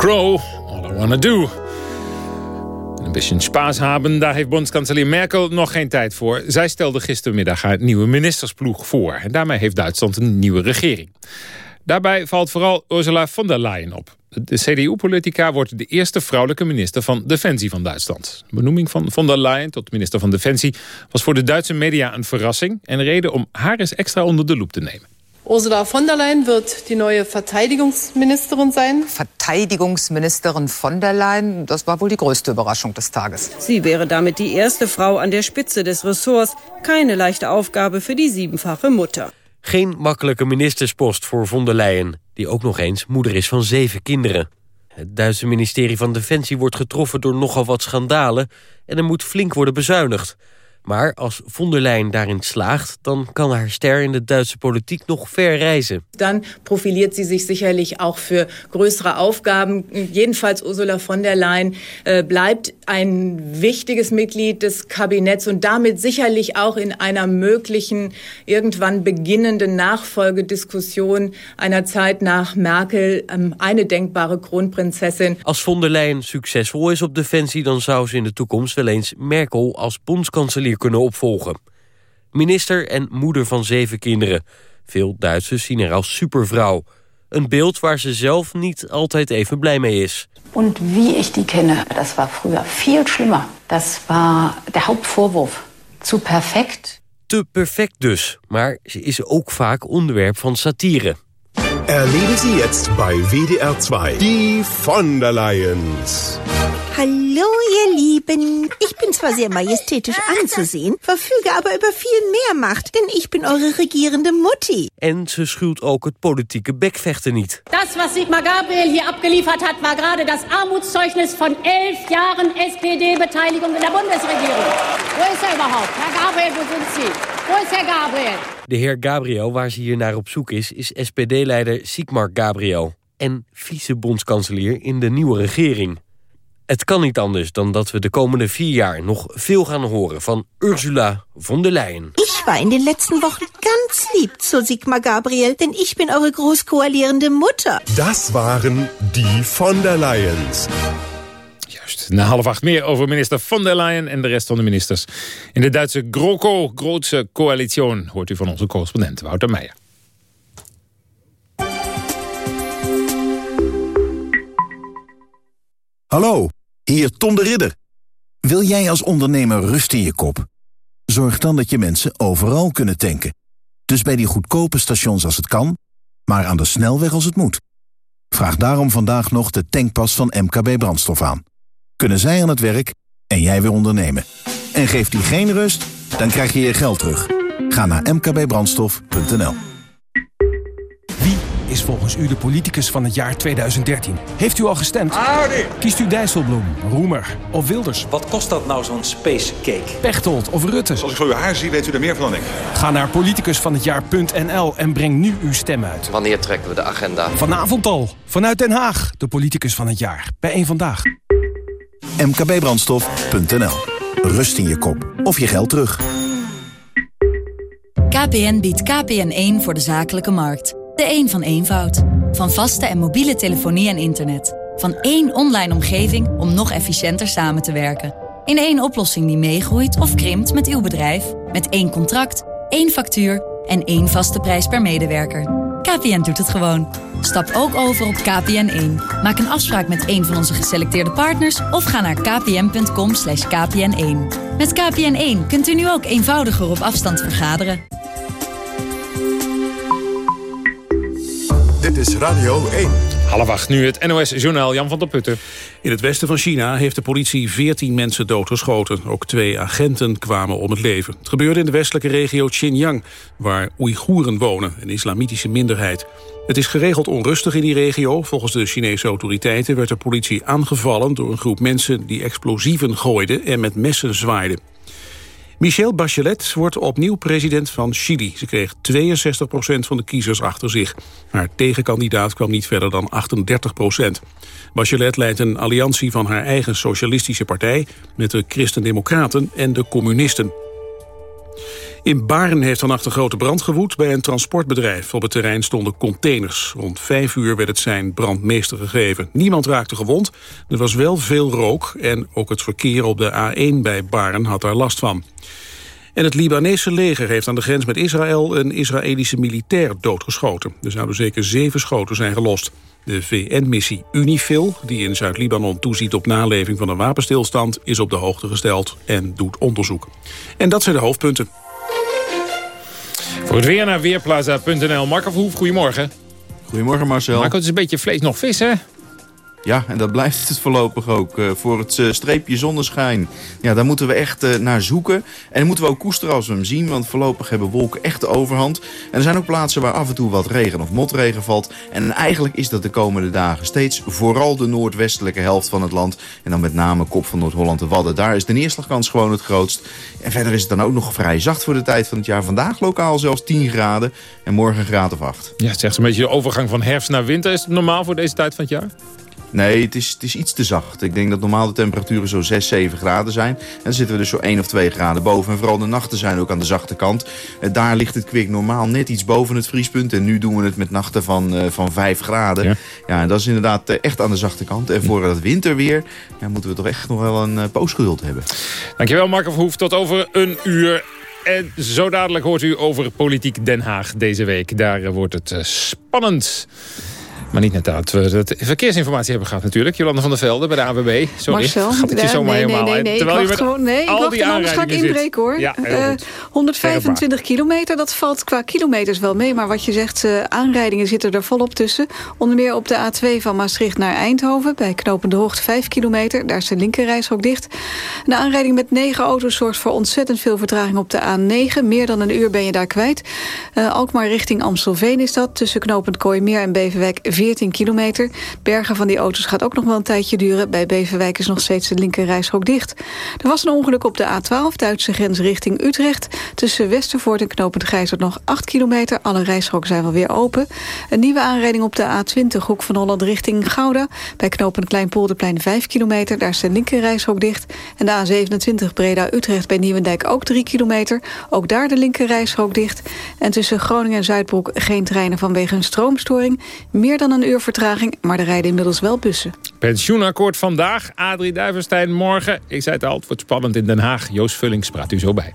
Crow, All I Wanna Do. Een beetje spaas hebben, daar heeft bondskanselier Merkel nog geen tijd voor. Zij stelde gistermiddag haar nieuwe ministersploeg voor. En daarmee heeft Duitsland een nieuwe regering. Daarbij valt vooral Ursula von der Leyen op. De CDU-politica wordt de eerste vrouwelijke minister van Defensie van Duitsland. De benoeming van von der Leyen tot minister van Defensie... was voor de Duitse media een verrassing... en reden om haar eens extra onder de loep te nemen. Ursula von der Leyen wird die neue Verteidigungsministerin sein. Verteidigungsministerin von der Leyen, das war wohl die größte Überraschung des Tages. Sie wäre damit die erste Frau an der Spitze des Ressorts. Keine leichte Aufgabe für die siebenfache Mutter. Geen makkelijke ministerspost voor von der Leyen, die ook nog eens moeder is van zeven kinderen. Het Duitse ministerie van Defensie wordt getroffen door nogal wat schandalen... en er moet flink worden bezuinigd. Maar als von der Leyen daarin slaagt... dan kan haar ster in de Duitse politiek nog ver reizen. Dann profiliert sie sich sicherlich auch für größere Aufgaben. Jedenfalls Ursula von der Leyen äh, bleibt ein wichtiges Mitglied des Kabinetts und damit sicherlich auch in einer möglichen, irgendwann beginnenden Nachfolgediskussion einer Zeit nach Merkel ähm, eine denkbare Kronprinzessin. Als von der Leyen succesvol is op defensie... dan zou ze in de toekomst wel eens Merkel als bondskanselier kunnen opvolgen. Minister en moeder van zeven kinderen. Veel Duitsers zien haar als supervrouw. Een beeld waar ze zelf niet altijd even blij mee is. Und wie ich die kenne, das war früher viel schlimmer. Das war der Hauptvorwurf. Zu perfekt. Te perfect dus, maar ze is ook vaak onderwerp van satire. Erleben Sie jetzt bei WDR 2 die von der Leyen's. Hallo, ihr Lieben. Ich bin zwar sehr majestätisch anzusehen, verfüge aber über viel mehr Macht, denn ich bin eure regierende Mutti. En ze schuwt ook het politieke bekvechten niet. Das, was Sigmar Gabriel hier abgeliefert hat, war gerade das Armutszeugnis von elf Jahren SPD-Beteiligung in der Bundesregierung. Wo ist er überhaupt? Herr Gabriel, wo sind Sie? Wo ist Herr Gabriel? De heer Gabriel, waar ze hier naar op zoek is, is SPD-leider Sigmar Gabriel. En vice-bondskanselier in de nieuwe regering. Het kan niet anders dan dat we de komende vier jaar nog veel gaan horen van Ursula von der Leyen. Ich war in den letzten Wochen ganz lieb zu Sigmar Gabriel, denn ich bin eure großkoalierende Mutter. Das waren die von der Leyen's. Na half acht meer over minister von der Leyen en de rest van de ministers. In de Duitse GroKo, grootse coalition, hoort u van onze correspondent Wouter Meijer. Hallo, hier Tom de Ridder. Wil jij als ondernemer rust in je kop? Zorg dan dat je mensen overal kunnen tanken. Dus bij die goedkope stations als het kan, maar aan de snelweg als het moet. Vraag daarom vandaag nog de tankpas van MKB Brandstof aan. Kunnen zij aan het werk en jij weer ondernemen. En geeft die geen rust, dan krijg je je geld terug. Ga naar mkbbrandstof.nl is volgens u de politicus van het jaar 2013? Heeft u al gestemd? Kiest u Dijsselbloem, Roemer of Wilders? Wat kost dat nou zo'n space cake? Pechtold of Rutte? Als ik zo uw haar zie, weet u er meer van dan ik. Ga naar politicusvanhetjaar.nl en breng nu uw stem uit. Wanneer trekken we de agenda? Vanavond al, vanuit Den Haag, de politicus van het jaar. Bij één Vandaag. mkbbrandstof.nl Rust in je kop of je geld terug. KPN biedt KPN1 voor de zakelijke markt. De een van eenvoud. Van vaste en mobiele telefonie en internet. Van één online omgeving om nog efficiënter samen te werken. In één oplossing die meegroeit of krimpt met uw bedrijf. Met één contract, één factuur en één vaste prijs per medewerker. KPN doet het gewoon. Stap ook over op KPN1. Maak een afspraak met een van onze geselecteerde partners... of ga naar kpn.com kpn1. Met KPN1 kunt u nu ook eenvoudiger op afstand vergaderen. Dit is Radio 1. Half acht nu het NOS-journaal Jan van der Putten. In het westen van China heeft de politie 14 mensen doodgeschoten. Ook twee agenten kwamen om het leven. Het gebeurde in de westelijke regio Xinjiang... waar Oeigoeren wonen, een islamitische minderheid. Het is geregeld onrustig in die regio. Volgens de Chinese autoriteiten werd de politie aangevallen... door een groep mensen die explosieven gooiden en met messen zwaaiden. Michelle Bachelet wordt opnieuw president van Chili. Ze kreeg 62% van de kiezers achter zich. Haar tegenkandidaat kwam niet verder dan 38% Bachelet leidt een alliantie van haar eigen socialistische partij... met de Christen-Democraten en de communisten. In Baren heeft vannacht een grote brand gewoed bij een transportbedrijf. Op het terrein stonden containers. Rond vijf uur werd het zijn brandmeester gegeven. Niemand raakte gewond. Er was wel veel rook en ook het verkeer op de A1 bij Baren had daar last van. En het Libanese leger heeft aan de grens met Israël een Israëlische militair doodgeschoten. Er zouden zeker zeven schoten zijn gelost. De VN-missie UNIFIL, die in Zuid-Libanon toeziet op naleving van een wapenstilstand, is op de hoogte gesteld en doet onderzoek. En dat zijn de hoofdpunten. Voor het weer naar Weerplaza.nl. Marco Verhoef, goedemorgen. Goedemorgen Marcel. Marco, het is een beetje vlees nog vis, hè? Ja, en dat blijft het voorlopig ook. Uh, voor het uh, streepje zonneschijn. Ja, daar moeten we echt uh, naar zoeken. En moeten we ook koesteren als we hem zien. Want voorlopig hebben wolken echt de overhand. En er zijn ook plaatsen waar af en toe wat regen of motregen valt. En eigenlijk is dat de komende dagen steeds vooral de noordwestelijke helft van het land. En dan met name kop van Noord-Holland de Wadden. Daar is de neerslagkans gewoon het grootst. En verder is het dan ook nog vrij zacht voor de tijd van het jaar. Vandaag lokaal zelfs 10 graden. En morgen een graad of 8. Ja, het zegt een beetje de overgang van herfst naar winter. Is het normaal voor deze tijd van het jaar? Nee, het is, het is iets te zacht. Ik denk dat normaal de temperaturen zo 6, 7 graden zijn. En dan zitten we dus zo 1 of 2 graden boven. En vooral de nachten zijn ook aan de zachte kant. Daar ligt het kwik normaal net iets boven het vriespunt. En nu doen we het met nachten van, uh, van 5 graden. Ja. ja, en dat is inderdaad echt aan de zachte kant. En voor het winterweer ja, moeten we toch echt nog wel een uh, poosgeduld hebben. Dankjewel Marco Verhoef. Tot over een uur. En zo dadelijk hoort u over Politiek Den Haag deze week. Daar wordt het spannend. Maar niet net dat we de verkeersinformatie hebben gehad natuurlijk. Jolanda van der Velde bij de AWB. Sorry, Marcel, gaat het je zomaar nee, helemaal nee, nee, nee, Terwijl ik wacht gewoon, nee, ik wacht en anders ga ik inbreken hoor. Ja, uh, 125 kilometer, dat valt qua kilometers wel mee. Maar wat je zegt, uh, aanrijdingen zitten er volop tussen. Onder meer op de A2 van Maastricht naar Eindhoven. Bij Knopende Hoogte 5 kilometer. Daar is de linkerrijstrook dicht. De aanrijding met 9 auto's zorgt voor ontzettend veel vertraging op de A9. Meer dan een uur ben je daar kwijt. Uh, Alkmaar richting Amstelveen is dat. Tussen Knopend Kooimeer en Beverwijk 14 kilometer. Bergen van die auto's gaat ook nog wel een tijdje duren. Bij Beverwijk is nog steeds de linkerrijstrook dicht. Er was een ongeluk op de A12, Duitse grens richting Utrecht. Tussen Westervoort en Knopend Grijsert nog 8 kilometer. Alle rijstroken zijn wel weer open. Een nieuwe aanrijding op de A20, Hoek van Holland richting Gouda. Bij Knopend Kleinpolderplein 5 kilometer. Daar is de linkerrijstrook dicht. En de A27 Breda-Utrecht bij Nieuwendijk ook 3 kilometer. Ook daar de linkerrijstrook dicht. En tussen Groningen en Zuidbroek geen treinen vanwege een stroomstoring. Meer dan een uur vertraging maar er rijden inmiddels wel bussen. Pensioenakkoord vandaag, Adrie Duivenstein morgen. Ik zei het al, het wordt spannend in Den Haag. Joost Vullings praat u zo bij.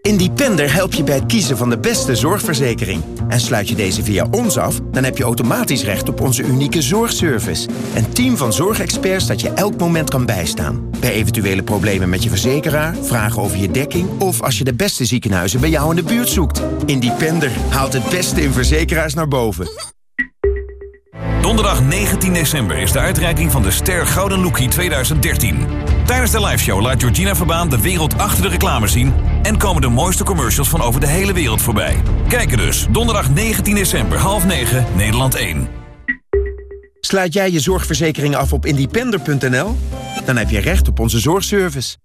Independer helpt je bij het kiezen van de beste zorgverzekering. En sluit je deze via ons af, dan heb je automatisch recht op onze unieke zorgservice. Een team van zorgexperts dat je elk moment kan bijstaan. Bij eventuele problemen met je verzekeraar, vragen over je dekking... of als je de beste ziekenhuizen bij jou in de buurt zoekt. Independer haalt het beste in verzekeraars naar boven. Donderdag 19 december is de uitreiking van de Ster Gouden Lookie 2013. Tijdens de liveshow laat Georgina Verbaan de wereld achter de reclame zien... en komen de mooiste commercials van over de hele wereld voorbij. Kijken dus, donderdag 19 december, half 9, Nederland 1. Sluit jij je zorgverzekering af op independer.nl? Dan heb je recht op onze zorgservice.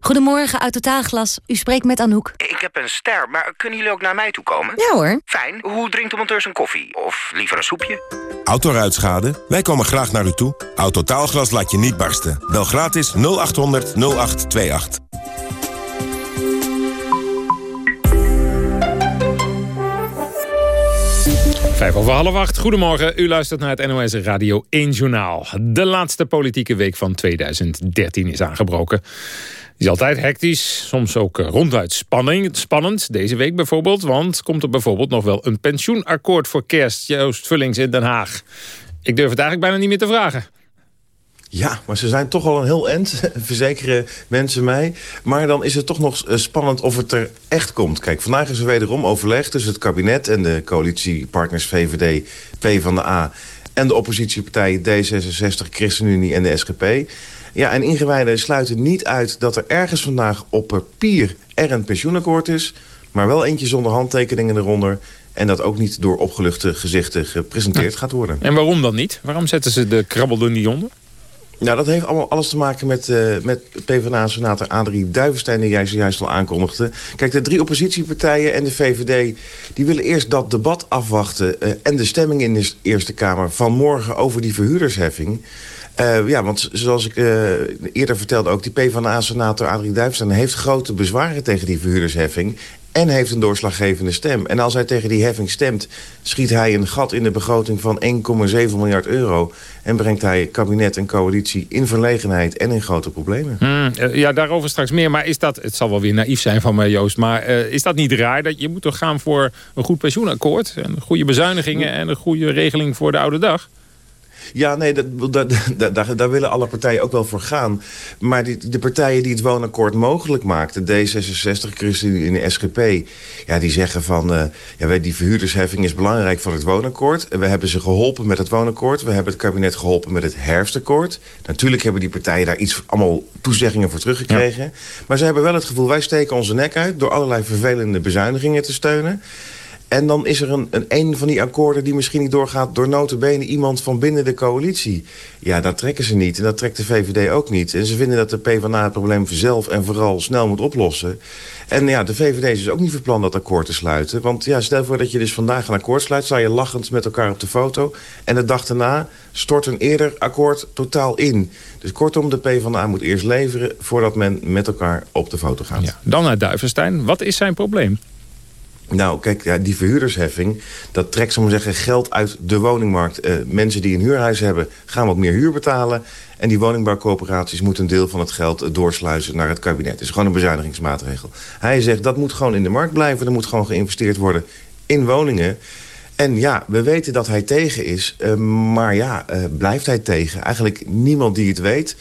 Goedemorgen, uit Totaalglas. U spreekt met Anouk. Ik heb een ster, maar kunnen jullie ook naar mij toe komen? Ja hoor. Fijn. Hoe drinkt de monteur zijn koffie? Of liever een soepje? Autoruitschade? Wij komen graag naar u toe. Autotaalglas laat je niet barsten. Bel gratis 0800 0828. Vijf over half acht. Goedemorgen. U luistert naar het NOS Radio 1 Journaal. De laatste politieke week van 2013 is aangebroken. Is altijd hectisch, soms ook ronduit spanning, spannend. Deze week bijvoorbeeld, want komt er bijvoorbeeld nog wel een pensioenakkoord voor kerst. Joost Vullings in Den Haag. Ik durf het eigenlijk bijna niet meer te vragen. Ja, maar ze zijn toch al een heel eind, (laughs) verzekeren mensen mij. Maar dan is het toch nog spannend of het er echt komt. Kijk, vandaag is er wederom overleg tussen het kabinet... en de coalitiepartners VVD, PvdA... en de oppositiepartijen D66, ChristenUnie en de SGP... Ja, en ingewijden sluiten niet uit dat er ergens vandaag op papier er een pensioenakkoord is... maar wel eentje zonder handtekeningen eronder. En dat ook niet door opgeluchte gezichten gepresenteerd gaat worden. En waarom dan niet? Waarom zetten ze de krabbel er niet onder? Nou, dat heeft allemaal alles te maken met, uh, met PvdA-senator Adrie Duivenstein... die jij zojuist al aankondigde. Kijk, de drie oppositiepartijen en de VVD... die willen eerst dat debat afwachten... Uh, en de stemming in de Eerste Kamer van morgen over die verhuurdersheffing... Uh, ja, want zoals ik uh, eerder vertelde ook... die PvdA-senator Adrie Duivenstein heeft grote bezwaren tegen die verhuurdersheffing en heeft een doorslaggevende stem. En als hij tegen die heffing stemt... schiet hij een gat in de begroting van 1,7 miljard euro... en brengt hij kabinet en coalitie in verlegenheid en in grote problemen. Hmm, ja, daarover straks meer. Maar is dat, het zal wel weer naïef zijn van mij, Joost... maar is dat niet raar? Dat je moet toch gaan voor een goed pensioenakkoord... en goede bezuinigingen en een goede regeling voor de oude dag? Ja, nee, dat, dat, daar, daar willen alle partijen ook wel voor gaan. Maar die, de partijen die het woonakkoord mogelijk maakten... D66, ChristenUnie en de SGP... Ja, die zeggen van... Uh, ja, die verhuurdersheffing is belangrijk voor het woonakkoord. We hebben ze geholpen met het woonakkoord. We hebben het kabinet geholpen met het herfstakkoord. Natuurlijk hebben die partijen daar iets allemaal toezeggingen voor teruggekregen. Ja. Maar ze hebben wel het gevoel... wij steken onze nek uit door allerlei vervelende bezuinigingen te steunen... En dan is er een, een, een van die akkoorden die misschien niet doorgaat... door notabene iemand van binnen de coalitie. Ja, dat trekken ze niet. En dat trekt de VVD ook niet. En ze vinden dat de PvdA het probleem zelf en vooral snel moet oplossen. En ja, de VVD is dus ook niet van plan dat akkoord te sluiten. Want ja, stel voor dat je dus vandaag een akkoord sluit... sta je lachend met elkaar op de foto. En de dag daarna stort een eerder akkoord totaal in. Dus kortom, de PvdA moet eerst leveren... voordat men met elkaar op de foto gaat. Ja, dan naar Duivenstein. Wat is zijn probleem? Nou, kijk, ja, die verhuurdersheffing... dat trekt, maar zeggen, geld uit de woningmarkt. Uh, mensen die een huurhuis hebben, gaan wat meer huur betalen... en die woningbouwcoöperaties moeten een deel van het geld doorsluizen naar het kabinet. Het is gewoon een bezuinigingsmaatregel. Hij zegt, dat moet gewoon in de markt blijven. Er moet gewoon geïnvesteerd worden in woningen... En ja, we weten dat hij tegen is. Uh, maar ja, blijft hij tegen? Eigenlijk niemand die het weet.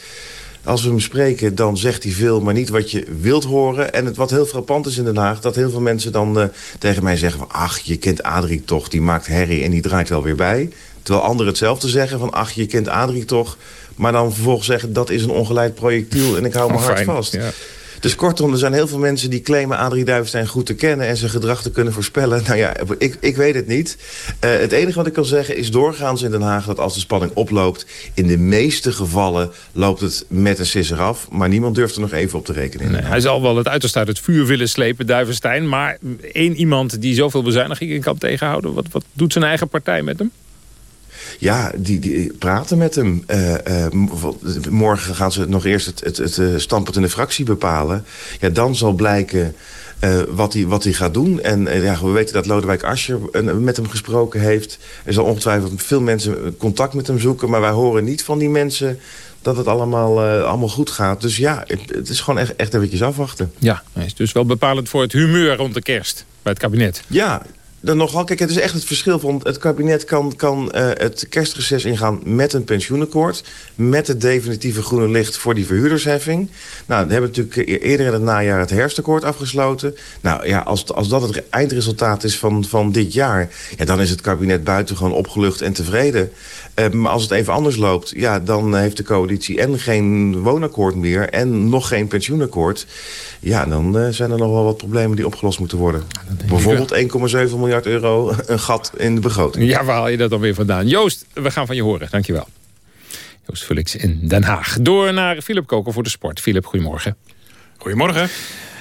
Als we hem spreken, dan zegt hij veel, maar niet wat je wilt horen. En het, wat heel frappant is in Den Haag... dat heel veel mensen dan uh, tegen mij zeggen van... ach, je kent Adrie toch, die maakt herrie en die draait wel weer bij. Terwijl anderen hetzelfde zeggen van... ach, je kent Adrie toch... maar dan vervolgens zeggen dat is een ongeleid projectiel... en ik hou oh, hard vast. Ja. Dus kortom, er zijn heel veel mensen die claimen Adrie Duivenstein goed te kennen... en zijn gedrag te kunnen voorspellen. (laughs) Nou ja, ik, ik weet het niet. Uh, het enige wat ik kan zeggen is doorgaans in Den Haag... dat als de spanning oploopt, in de meeste gevallen loopt het met een sisser af. Maar niemand durft er nog even op te rekenen. Hij zal wel het uiterste uit het vuur willen slepen, Duivenstein. Maar één iemand die zoveel bezuinigingen kan tegenhouden... wat, wat doet zijn eigen partij met hem? Ja, die, die praten met hem. Uh, uh, morgen gaan ze nog eerst het, het, het, het standpunt in de fractie bepalen. Ja, dan zal blijken... Uh, wat, hij, wat hij gaat doen. En uh, ja, we weten dat Lodewijk Asscher uh, met hem gesproken heeft. Er zal ongetwijfeld veel mensen contact met hem zoeken. Maar wij horen niet van die mensen dat het allemaal, allemaal goed gaat. Dus ja, het, het, is gewoon echt, echt eventjes afwachten. Ja, hij is dus wel bepalend voor het humeur rond de kerst bij het kabinet. Ja, dan nogal, kijk, het is echt het verschil van... het kabinet kan, kan uh, het kerstreces ingaan met een pensioenakkoord... met het definitieve groene licht voor die verhuurdersheffing. Nou, we hebben natuurlijk e-, eerder in het najaar het herfstakkoord afgesloten. Nou ja, als, als dat het eindresultaat is van, van dit jaar... Ja, dan is het kabinet buitengewoon opgelucht en tevreden. Uh, maar als het even anders loopt, ja, dan heeft de coalitie en geen woonakkoord meer... en nog geen pensioenakkoord. Ja, dan uh, zijn er nog wel wat problemen die opgelost moeten worden. Bijvoorbeeld 1,7 miljard euro een gat in de begroting. Ja, waar haal je dat dan weer vandaan? Joost, we gaan van je horen. Dankjewel. Joost Vulix in Den Haag. Door naar Philip Koker voor de sport. Philip, goedemorgen. Goedemorgen.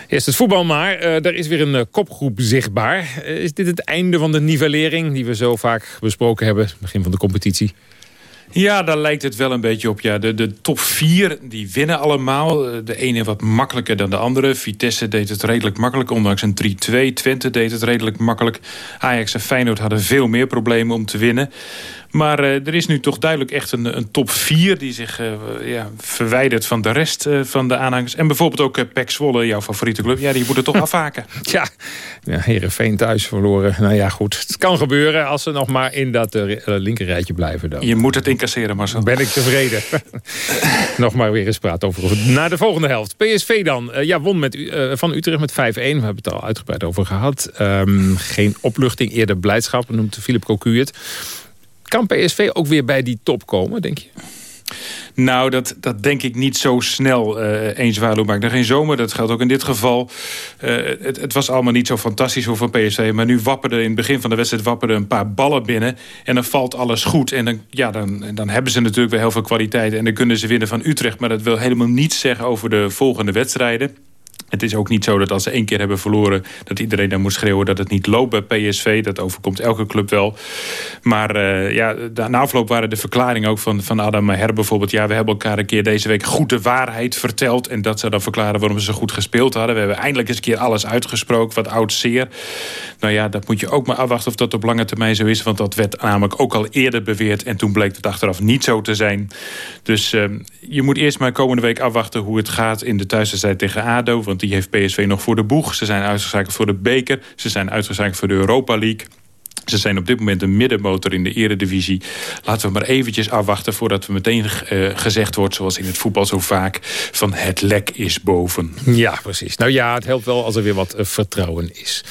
Eerst het voetbal maar. Uh, er is weer een uh, kopgroep zichtbaar. Uh, is dit het einde van de nivellering die we zo vaak besproken hebben? Begin van de competitie. Ja, daar lijkt het wel een beetje op. Ja. De, de top 4 die winnen allemaal. De ene wat makkelijker dan de andere. Vitesse deed het redelijk makkelijk, ondanks een 3-2. Twente deed het redelijk makkelijk. Ajax en Feyenoord hadden veel meer problemen om te winnen. Maar uh, er is nu toch duidelijk echt een, een top 4... die zich uh, ja, verwijdert van de rest uh, van de aanhangers. En bijvoorbeeld ook Pek Zwolle, jouw favoriete club. Ja, die moeten toch (laughs) afhaken. Ja, ja Heerenveen thuis verloren. Nou ja, goed. Het kan gebeuren als ze nog maar in dat linkerrijtje blijven. Dan. Je moet het incasseren, Marcel. Ben ik tevreden. (laughs) nog maar weer eens praten over. Naar de volgende helft. PSV dan. ja, won met, van Utrecht met 5-1. We hebben het al uitgebreid over gehad. Um, geen opluchting, eerder blijdschap, noemt Philip Cocu het. Kan PSV ook weer bij die top komen, denk je? Nou, dat, dat denk ik niet zo snel uh, eens waar maakt. Nog geen zomer, dat geldt ook in dit geval. Uh, het, het, was allemaal niet zo fantastisch voor van PSV. Maar nu wapperden in het begin van de wedstrijd wapperden een paar ballen binnen. En dan valt alles goed. En dan, ja, dan, dan hebben ze natuurlijk weer heel veel kwaliteit. En dan kunnen ze winnen van Utrecht. Maar dat wil helemaal niets zeggen over de volgende wedstrijden. Het is ook niet zo dat als ze één keer hebben verloren... dat iedereen dan moet schreeuwen dat het niet loopt bij PSV. Dat overkomt elke club wel. Maar uh, ja, na afloop waren de verklaringen ook van, van Adam Her bijvoorbeeld... ja, we hebben elkaar een keer deze week goed de waarheid verteld... en dat ze dan verklaren waarom ze goed gespeeld hadden. We hebben eindelijk eens een keer alles uitgesproken, wat oud zeer. Nou ja, dat moet je ook maar afwachten of dat op lange termijn zo is... want dat werd namelijk ook al eerder beweerd... en toen bleek het achteraf niet zo te zijn. Dus uh, je moet eerst maar komende week afwachten hoe het gaat... in de thuiswedstrijd tegen ADO die heeft PSV nog voor de boeg. Ze zijn uitgeschakeld voor de beker. Ze zijn uitgeschakeld voor de Europa League. Ze zijn op dit moment een middenmotor in de eredivisie. Laten we maar eventjes afwachten voordat we meteen uh, gezegd wordt... zoals in het voetbal zo vaak, van het lek is boven. Ja, precies. Nou ja, het helpt wel als er weer wat uh, vertrouwen is.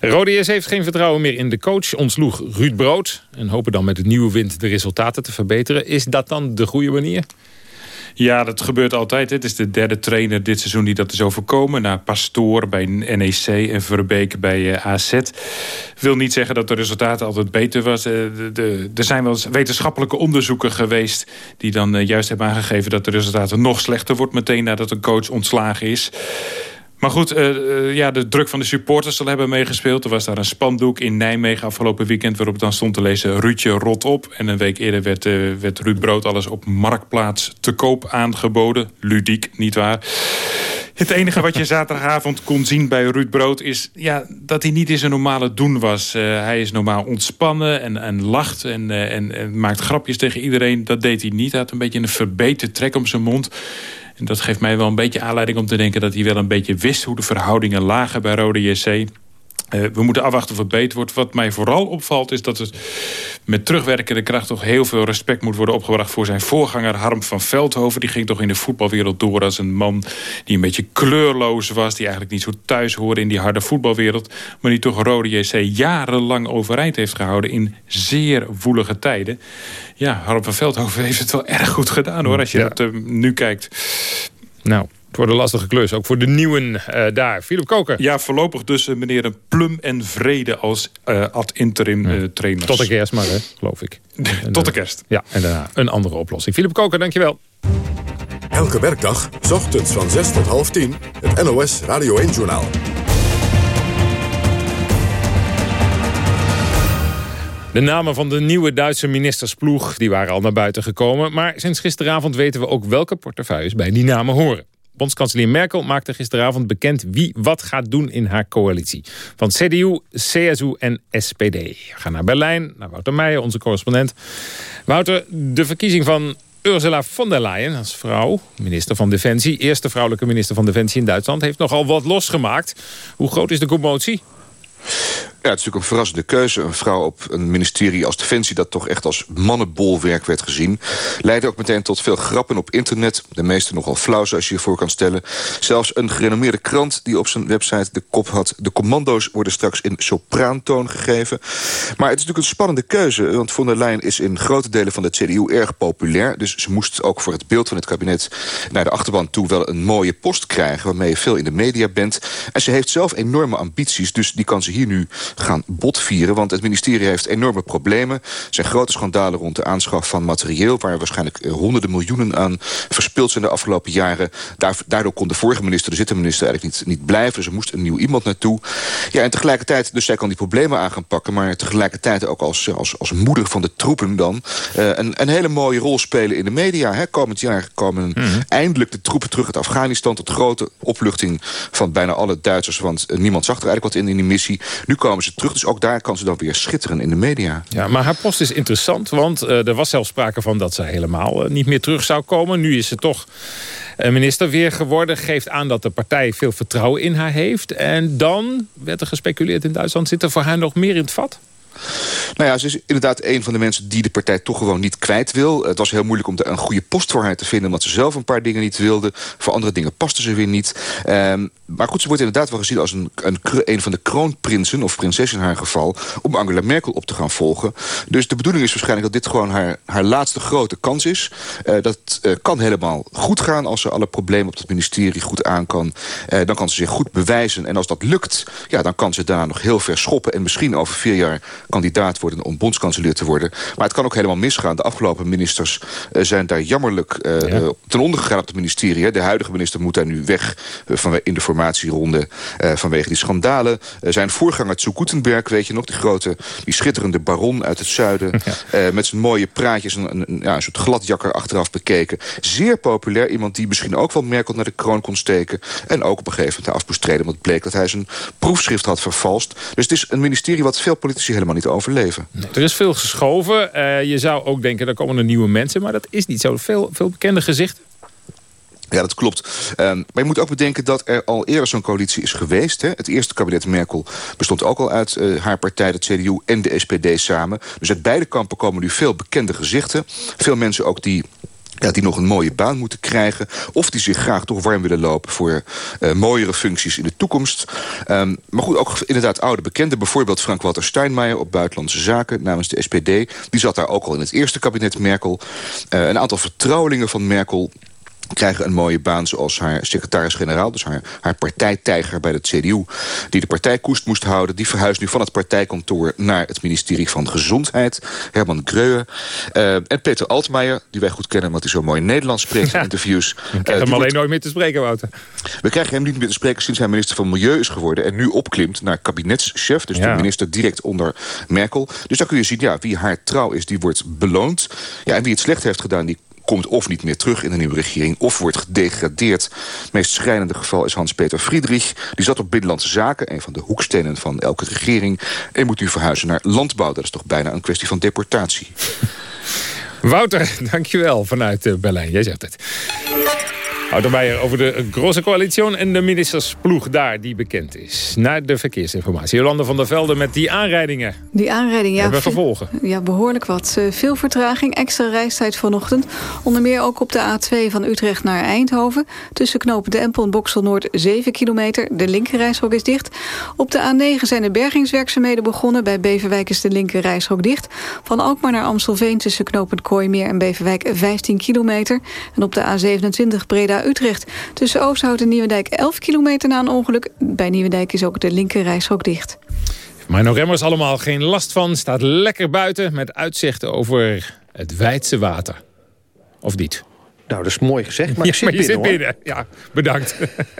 Rodius heeft geen vertrouwen meer in de coach. Ontsloeg Ruud Brood. En hopen dan met het nieuwe wind de resultaten te verbeteren. Is dat dan de goede manier? Ja, dat gebeurt altijd. Het is de derde trainer dit seizoen die dat is overkomen. Na Pastoor bij NEC en Verbeek bij eh, AZ. Wil niet zeggen dat de resultaten altijd beter was. De, er zijn wel eens wetenschappelijke onderzoeken geweest... die dan uh, juist hebben aangegeven dat de resultaten nog slechter wordt... meteen nadat een coach ontslagen is. Maar goed, uh, ja, de druk van de supporters zal hebben meegespeeld. Er was daar een spandoek in Nijmegen afgelopen weekend... waarop dan stond te lezen Ruudje rot op. En een week eerder werd, uh, werd Ruud Brood alles op Marktplaats te koop aangeboden. Ludiek, nietwaar? Het enige wat je (laughs) zaterdagavond kon zien bij Ruud Brood... is ja, dat hij niet in zijn normale doen was. Hij is normaal ontspannen en, en lacht en, en, maakt grapjes tegen iedereen. Dat deed hij niet. Hij had een beetje een verbeten trek om zijn mond... En dat geeft mij wel een beetje aanleiding om te denken... dat hij wel een beetje wist hoe de verhoudingen lagen bij Rode JC. Uh, we moeten afwachten of het beter wordt. Wat mij vooral opvalt is dat het met terugwerkende kracht... toch heel veel respect moet worden opgebracht voor zijn voorganger Harm van Veldhoven. Die ging toch in de voetbalwereld door als een man die een beetje kleurloos was. Die eigenlijk niet zo thuis hoorde in die harde voetbalwereld. Maar die toch Rode JC jarenlang overeind heeft gehouden... in zeer woelige tijden. Ja, Harm van Veldhoven (laughs) heeft het wel erg goed gedaan hoor. Als je dat uh, nu kijkt. Nou, wordt een lastige klus, ook voor de nieuwen uh, daar. Philip Koker. Ja, voorlopig dus uh, meneer Plum en Vrede als uh, ad interim ja. trainer. Tot de kerst maar, hè, geloof ik. (laughs) Tot de kerst. Ja, en daarna een andere oplossing. Philip Koker, dankjewel. Elke werkdag, s ochtends van 6 tot half 10, het NOS Radio 1-journaal. De namen van de nieuwe Duitse ministersploeg die waren al naar buiten gekomen. Maar sinds gisteravond weten we ook welke portefeuilles bij die namen horen. Bondskanselier Merkel maakte gisteravond bekend wie wat gaat doen in haar coalitie. Van CDU, CSU en SPD. We gaan naar Berlijn, naar Wouter Meijer, onze correspondent. Wouter, de verkiezing van Ursula von der Leyen als vrouw, minister van Defensie... eerste vrouwelijke minister van Defensie in Duitsland... heeft nogal wat losgemaakt. Hoe groot is de commotie? Ja, het is natuurlijk een verrassende keuze. Een vrouw op een ministerie als Defensie... dat toch echt als mannenbolwerk werd gezien. Leidde ook meteen tot veel grappen op internet. De meeste nogal flauw, zoals je je voor kan stellen. Zelfs een gerenommeerde krant die op zijn website de kop had... de commando's worden straks in sopraantoon gegeven. Maar het is natuurlijk een spannende keuze. Want von der Leyen is in grote delen van de CDU erg populair. Dus ze moest ook voor het beeld van het kabinet... naar de achterban toe wel een mooie post krijgen... waarmee je veel in de media bent. En ze heeft zelf enorme ambities. Dus die kan ze hier nu gaan botvieren. Want het ministerie heeft enorme problemen. Er zijn grote schandalen rond de aanschaf van materieel... waar waarschijnlijk eh, honderden miljoenen aan verspild zijn de afgelopen jaren. Daardoor kon de vorige minister, de zittende minister, eigenlijk niet, niet blijven. Dus er moest een nieuw iemand naartoe. Ja, en tegelijkertijd, dus zij kan die problemen aan gaan pakken... maar tegelijkertijd ook als, als, als moeder van de troepen dan... Uh, een, een hele mooie rol spelen in de media. Hè. Komend jaar komen mhm. eindelijk de troepen terug uit Afghanistan... tot grote opluchting van bijna alle Duitsers... want uh, niemand zag er eigenlijk wat in in die missie. Nu komen ze terug. Dus ook daar kan ze dan weer schitteren in de media. Ja, maar haar post is interessant, want uh, er was zelfs sprake van dat ze helemaal uh, niet meer terug zou komen. Nu is ze toch minister weer geworden. Geeft aan dat de partij veel vertrouwen in haar heeft. En dan werd er gespeculeerd in Duitsland. Zit er voor haar nog meer in het vat? Nou ja, ze is inderdaad een van de mensen die de partij toch gewoon niet kwijt wil. Het was heel moeilijk om daar een goede post voor haar te vinden... omdat ze zelf een paar dingen niet wilde. Voor andere dingen paste ze weer niet. Um, maar goed, ze wordt inderdaad wel gezien als een, een, een van de kroonprinsen... of prinses in haar geval, om Angela Merkel op te gaan volgen. Dus de bedoeling is waarschijnlijk dat dit gewoon haar, haar laatste grote kans is. Uh, dat uh, kan helemaal goed gaan als ze alle problemen op het ministerie goed aan kan. Uh, dan kan ze zich goed bewijzen. En als dat lukt, ja, dan kan ze daarna nog heel ver schoppen... en misschien over vier jaar kandidaat worden om bondskanselier te worden. Maar het kan ook helemaal misgaan. De afgelopen ministers uh, zijn daar jammerlijk uh, ja. ten onder gegaan op het ministerie. De huidige minister moet daar nu weg van, in de formatieronde vanwege die schandalen. zijn voorganger Tsu Gutenberg, weet je nog, die grote, die schitterende baron uit het zuiden. Ja. met zijn mooie praatjes, een, een, ja, een soort gladjakker achteraf bekeken. Zeer populair, iemand die misschien ook wel Merkel naar de kroon kon steken. En ook op een gegeven moment afmoest treden, want het bleek dat hij zijn proefschrift had vervalst. Dus het is een ministerie wat veel politici helemaal niet overleven. Nee, er is veel geschoven. Uh, je zou ook denken, er komen er nieuwe mensen. Maar dat is niet zo. Veel, veel bekende gezichten. Ja, dat klopt. Um, maar je moet ook bedenken dat er al eerder zo'n coalitie is geweest. Hè? Het eerste kabinet Merkel bestond ook al uit uh, haar partij, de CDU en de SPD samen. Dus uit beide kampen komen nu veel bekende gezichten. Veel mensen ook die ja, die nog een mooie baan moeten krijgen... of die zich graag toch warm willen lopen voor uh, mooiere functies in de toekomst. Um, maar goed, ook inderdaad oude bekenden. Bijvoorbeeld Frank-Walter Steinmeier op Buitenlandse Zaken namens de SPD. Die zat daar ook al in het eerste kabinet Merkel. Uh, een aantal vertrouwelingen van Merkel krijgen een mooie baan zoals haar secretaris-generaal... dus haar, haar partijtijger bij de CDU, die de partijkoest moest houden... die verhuist nu van het partijkantoor naar het ministerie van Gezondheid. Herman Greuwe. Uh, en Peter Altmaier, die wij goed kennen... omdat hij zo mooi Nederlands spreekt in interviews. We krijgen uh, hem alleen wordt... nooit meer te spreken, Wouter. We krijgen hem niet meer te spreken sinds hij minister van Milieu is geworden... en nu opklimt naar kabinetschef, dus ja. de minister direct onder Merkel. Dus dan kun je zien, ja, wie haar trouw is, die wordt beloond. Ja, en wie het slecht heeft gedaan, die komt of niet meer terug in de nieuwe regering... of wordt gedegradeerd. Het meest schrijnende geval is Hans-Peter Friedrich. Die zat op Binnenlandse Zaken, een van de hoekstenen van elke regering... en moet nu verhuizen naar landbouw. Dat is toch bijna een kwestie van deportatie. (laughs) Wouter, dankjewel vanuit uh, Berlijn. Jij zegt het. Autobijer over de Grosse Coalition en de ministersploeg daar die bekend is. Naar de verkeersinformatie. Jolanda van der Velde met die aanrijdingen. Die aanrijding, ja. Hebben gevolgen. Ja, behoorlijk wat. Veel vertraging, extra reistijd vanochtend. Onder meer ook op de A2 van Utrecht naar Eindhoven. Tussen knopen de Empel en Boksel Noord 7 kilometer. De linkerrijstrook is dicht. Op de A9 zijn de bergingswerkzaamheden begonnen. Bij Beverwijk is de linkerrijstrook dicht. Van Alkmaar naar Amstelveen tussen knopen Kooimeer en Beverwijk 15 kilometer. En op de A27 Breda Utrecht. Tussen Oosthout en Nieuwendijk 11 kilometer na een ongeluk. Bij Nieuwendijk is ook de linkerrijstrook dicht. Maar nog Remmers allemaal geen last van. Staat lekker buiten met uitzichten over het Weidse water. Of niet? Nou, dat is mooi gezegd, maar (laughs) ja, ik zit maar je binnen, zit binnen. Ja, bedankt.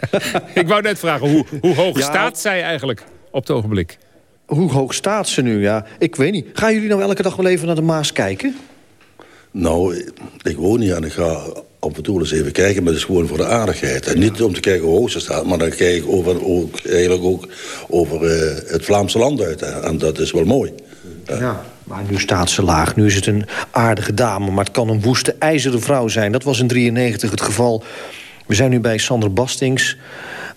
(laughs) ik wou net vragen, hoe, hoe hoog ja, staat zij eigenlijk op het ogenblik? Hoe hoog staat ze nu? Ja, ik weet niet. Gaan jullie nou elke dag wel even naar de Maas kijken? Nou, ik woon niet en ik ga af en toe eens even kijken, maar dat is gewoon voor de aardigheid. En niet om te kijken hoe hoog ze staat, maar dan kijk ik over, ook, eigenlijk ook over uh, het Vlaamse land uit. En dat is wel mooi. Ja, maar nu staat ze laag. Nu is het een aardige dame, maar het kan een woeste ijzeren vrouw zijn. Dat was in 93 het geval. We zijn nu bij Sander Bastings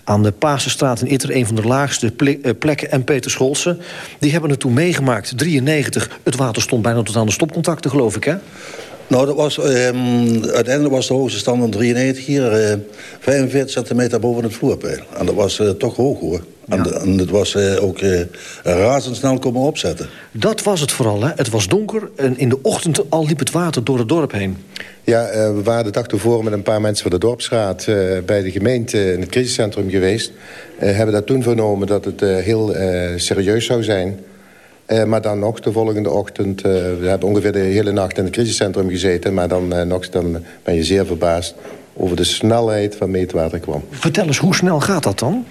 aan de Pasenstraat in Itter, een van de laagste plekken. En Peter Scholsen, die hebben het toen meegemaakt. 93, het water stond bijna tot aan de stopcontacten, geloof ik, hè? Nou, dat was, um, uiteindelijk was de hoogste stand van 93 hier, uh, 45 centimeter boven het vloerpeil. En dat was uh, toch hoog, hoor. Ja. En, en het was uh, ook razendsnel komen opzetten. Dat was het vooral, hè? Het was donker en in de ochtend al liep het water door het dorp heen. Ja, uh, we waren de dag tevoren met een paar mensen van de dorpsraad... Uh, bij de gemeente in het crisiscentrum geweest. Uh, hebben daar toen vernomen dat het heel serieus zou zijn. Maar dan nog, de volgende ochtend... we hebben ongeveer de hele nacht in het crisiscentrum gezeten... maar dan nog dan ben je zeer verbaasd over de snelheid waarmee het water kwam. Vertel eens, hoe snel gaat dat dan?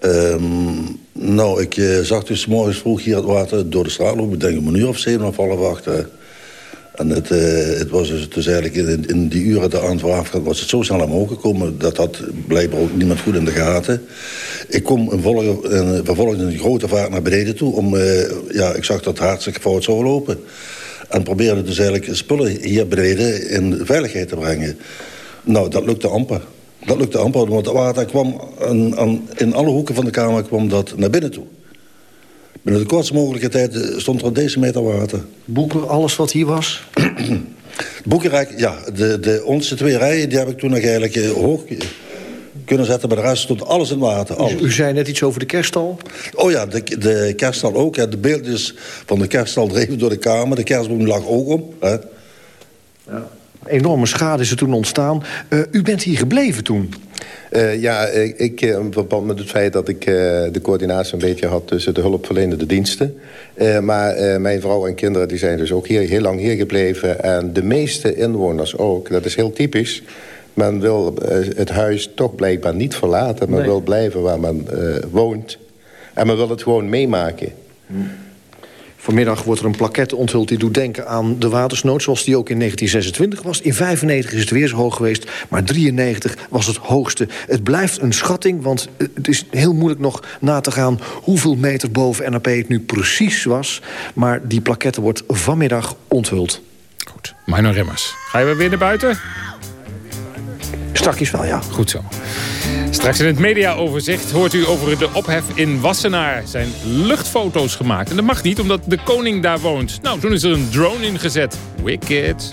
Um, nou, ik zag dus morgens vroeg hier het water door de straat lopen. Ik denk een minuut of zeven of half acht... En het, uh, het was dus, eigenlijk in, in die uren de aan was het zo snel omhoog gekomen. Dat had blijkbaar ook niemand goed in de gaten. Ik kom vervolgens in een grote vaart naar beneden toe. Om, uh, ja, ik zag dat het hartstikke fout zou lopen. En probeerde dus eigenlijk spullen hier beneden in veiligheid te brengen. Nou, dat lukte amper. Dat lukte amper, want het water kwam in alle hoeken van de kamer kwam dat naar binnen toe. Binnen de kortste mogelijke tijd eh, stond er een decimeter water. Boeken, alles wat hier was? (clears throat) Boekenrijk, ja. De, de onderste twee rijen die heb ik toen nog eigenlijk eh, hoog kunnen zetten. Bij de rest stond alles in water. Alles. U, u, zei net iets over de kerststal? Oh ja, de, de kerststal ook. Ja, de beeldjes van de kerststal dreven door de kamer. De kerstboom lag ook om. Hè. Ja. Enorme schade is er toen ontstaan. Uh, u bent hier gebleven toen? Uh, ja, ik, in verband met het feit dat ik uh, de coördinatie een beetje had... tussen de hulpverlenende diensten. Uh, maar mijn vrouw en kinderen die zijn dus ook hier, heel lang hier gebleven. En de meeste inwoners ook. Dat is heel typisch. Men wil het huis toch blijkbaar niet verlaten. Men nee. wil blijven waar men woont. En men wil het gewoon meemaken. Hmm. Vanmiddag wordt er een plaquette onthuld die doet denken aan de watersnood... zoals die ook in 1926 was. In 95 is het weer zo hoog geweest, maar 93 was het hoogste. Het blijft een schatting, want het is heel moeilijk nog na te gaan... hoeveel meter boven NAP het nu precies was. Maar die plaquette wordt vanmiddag onthuld. Goed, Mino Remmers. Ga je weer naar buiten? Strakjes wel, ja. Goed zo. Straks in het mediaoverzicht hoort u over de ophef in Wassenaar. zijn luchtfoto's gemaakt. En dat mag niet, omdat de koning daar woont. Nou, toen is er een drone ingezet. Wicked.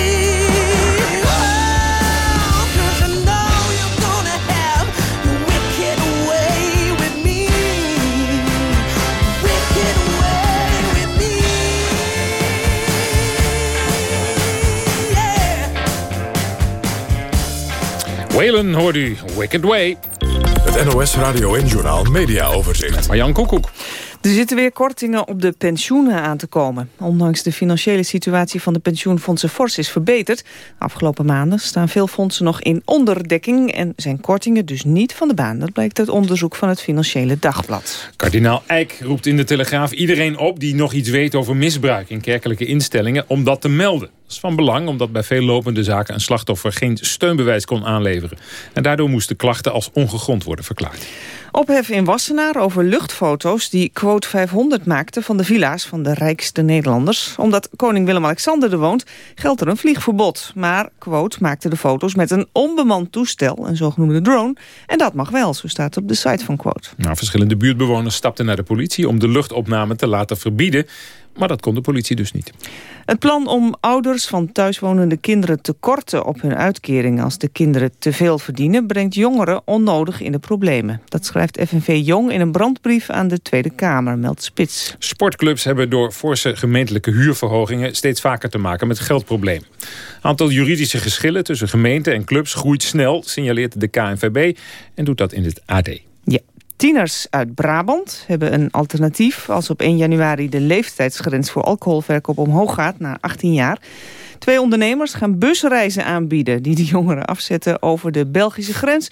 Waylon hoort u, Wicked Way. Het NOS Radio en Journaal Media Overzicht. Marjan Koekoek. Er zitten weer kortingen op de pensioenen aan te komen. Ondanks de financiële situatie van de pensioenfondsen fors is verbeterd. Afgelopen maanden staan veel fondsen nog in onderdekking... en zijn kortingen dus niet van de baan. Dat blijkt uit onderzoek van het Financiële Dagblad. Kardinaal Eijk roept in de Telegraaf iedereen op... die nog iets weet over misbruik in kerkelijke instellingen... om dat te melden. Dat is van belang omdat bij veel lopende zaken... een slachtoffer geen steunbewijs kon aanleveren. En daardoor moesten klachten als ongegrond worden verklaard. Ophef in Wassenaar over luchtfoto's die quote 500 maakte van de villa's van de rijkste Nederlanders. Omdat koning Willem-Alexander er woont, geldt er een vliegverbod. Maar quote maakte de foto's met een onbemand toestel, een zogenoemde drone. En dat mag wel, zo staat op de site van quote. Nou, verschillende buurtbewoners stapten naar de politie om de luchtopname te laten verbieden. Maar dat kon de politie dus niet. Het plan om ouders van thuiswonende kinderen te korten op hun uitkering als de kinderen te veel verdienen, brengt jongeren onnodig in de problemen. Dat schrijft FNV Jong in een brandbrief aan de Tweede Kamer, meldt Spits. Sportclubs hebben door forse gemeentelijke huurverhogingen steeds vaker te maken met geldproblemen. Aantal juridische geschillen tussen gemeenten en clubs groeit snel, signaleert de KNVB en doet dat in het AD. Ja, Tieners uit Brabant hebben een alternatief... als op 1 januari de leeftijdsgrens voor alcoholverkoop omhoog gaat naar 18 jaar. Twee ondernemers gaan busreizen aanbieden... die de jongeren afzetten over de Belgische grens...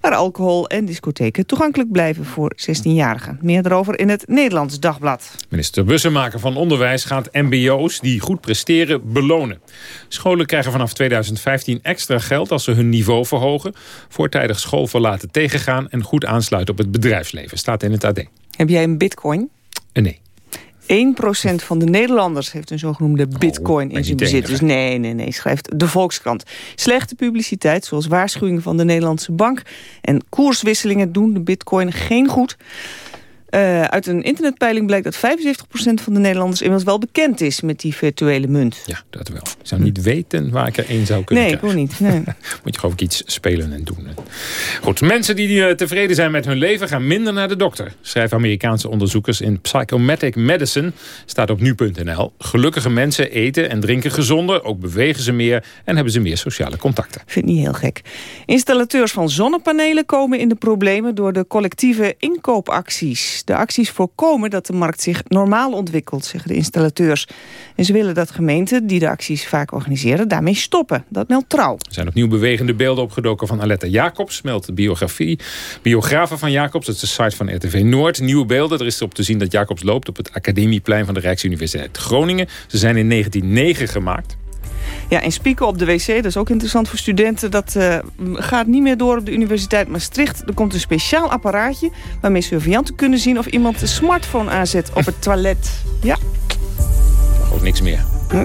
waar alcohol en discotheken toegankelijk blijven voor 16-jarigen. Meer erover in het Nederlands Dagblad. Minister Bussemaker van Onderwijs gaat mbo's die goed presteren belonen. Scholen krijgen vanaf 2015 extra geld als ze hun niveau verhogen... voortijdig schoolverlaten tegengaan en goed aansluiten op het bedrijfsleven. Staat in het AD. Heb jij een bitcoin? Nee. 1% van de Nederlanders heeft een zogenoemde bitcoin in zijn bezit. Dus nee, nee, nee, schrijft de Volkskrant. Slechte publiciteit, zoals waarschuwingen van de Nederlandse bank... en koerswisselingen doen de bitcoin geen goed... Uh, uit een internetpeiling blijkt dat 75% van de Nederlanders inmiddels wel bekend is met die virtuele munt. Ja, dat wel. Ik zou niet weten waar ik er één zou kunnen nee, krijgen. Nee, ik wil niet. Nee. (laughs) Moet je gewoon iets spelen en doen. Goed, mensen die uh, tevreden zijn met hun leven gaan minder naar de dokter. Schrijven Amerikaanse onderzoekers in Psychomatic Medicine. Staat op nu.nl. Gelukkige mensen eten en drinken gezonder. Ook bewegen ze meer en hebben ze meer sociale contacten. Vind niet heel gek. Installateurs van zonnepanelen komen in de problemen door de collectieve inkoopacties. De acties voorkomen dat de markt zich normaal ontwikkelt, zeggen de installateurs. En ze willen dat gemeenten die de acties vaak organiseren daarmee stoppen. Dat meldt Trouw. Er zijn opnieuw bewegende beelden opgedoken van Aletta Jacobs, meldt de biografie. Biografen van Jacobs, dat is de site van RTV Noord. Nieuwe beelden, er is op te zien dat Jacobs loopt op het Academieplein van de Rijksuniversiteit Groningen. Ze zijn in 1909 gemaakt. Ja, en spieken op de wc, dat is ook interessant voor studenten. Dat uh, gaat niet meer door op de Universiteit Maastricht. Er komt een speciaal apparaatje waarmee surveillanten kunnen zien... of iemand de smartphone aanzet op het toilet. Ja. Ook niks meer. Hm?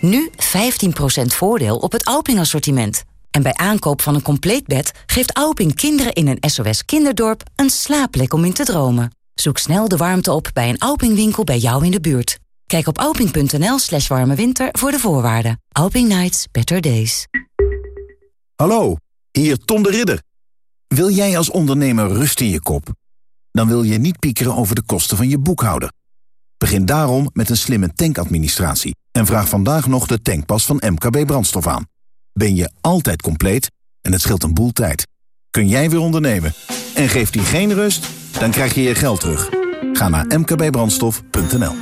Nu 15% voordeel op het Alping-assortiment. En bij aankoop van een compleet bed geeft Alping kinderen in een SOS kinderdorp een slaapplek om in te dromen. Zoek snel de warmte op bij een Alping-winkel bij jou in de buurt. Kijk op alping.nl slash voor de voorwaarden. Alping Nights, better days. Hallo, hier Tom de Ridder. Wil jij als ondernemer rust in je kop? Dan wil je niet piekeren over de kosten van je boekhouder. Begin daarom met een slimme tankadministratie en vraag vandaag nog de tankpas van MKB Brandstof aan. Ben je altijd compleet en het scheelt een boel tijd. Kun jij weer ondernemen en geeft die geen rust, dan krijg je je geld terug. Ga naar mkbbrandstof.nl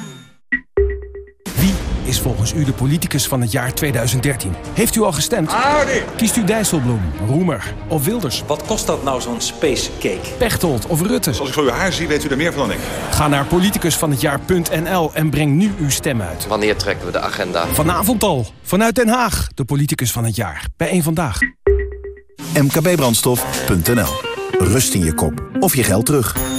is volgens u de politicus van het jaar 2013? Heeft u al gestemd? Kiest u Dijsselbloem, Roemer of Wilders? Wat kost dat nou zo'n space cake? Pechtold of Rutte? Als ik zo uw haar zie, weet u er meer van dan ik. Ga naar politicusvanhetjaar.nl en breng nu uw stem uit. Wanneer trekken we de agenda? Vanavond al, vanuit Den Haag. De politicus van het jaar, bij één Vandaag. mkbbrandstof.nl Rust in je kop of je geld terug.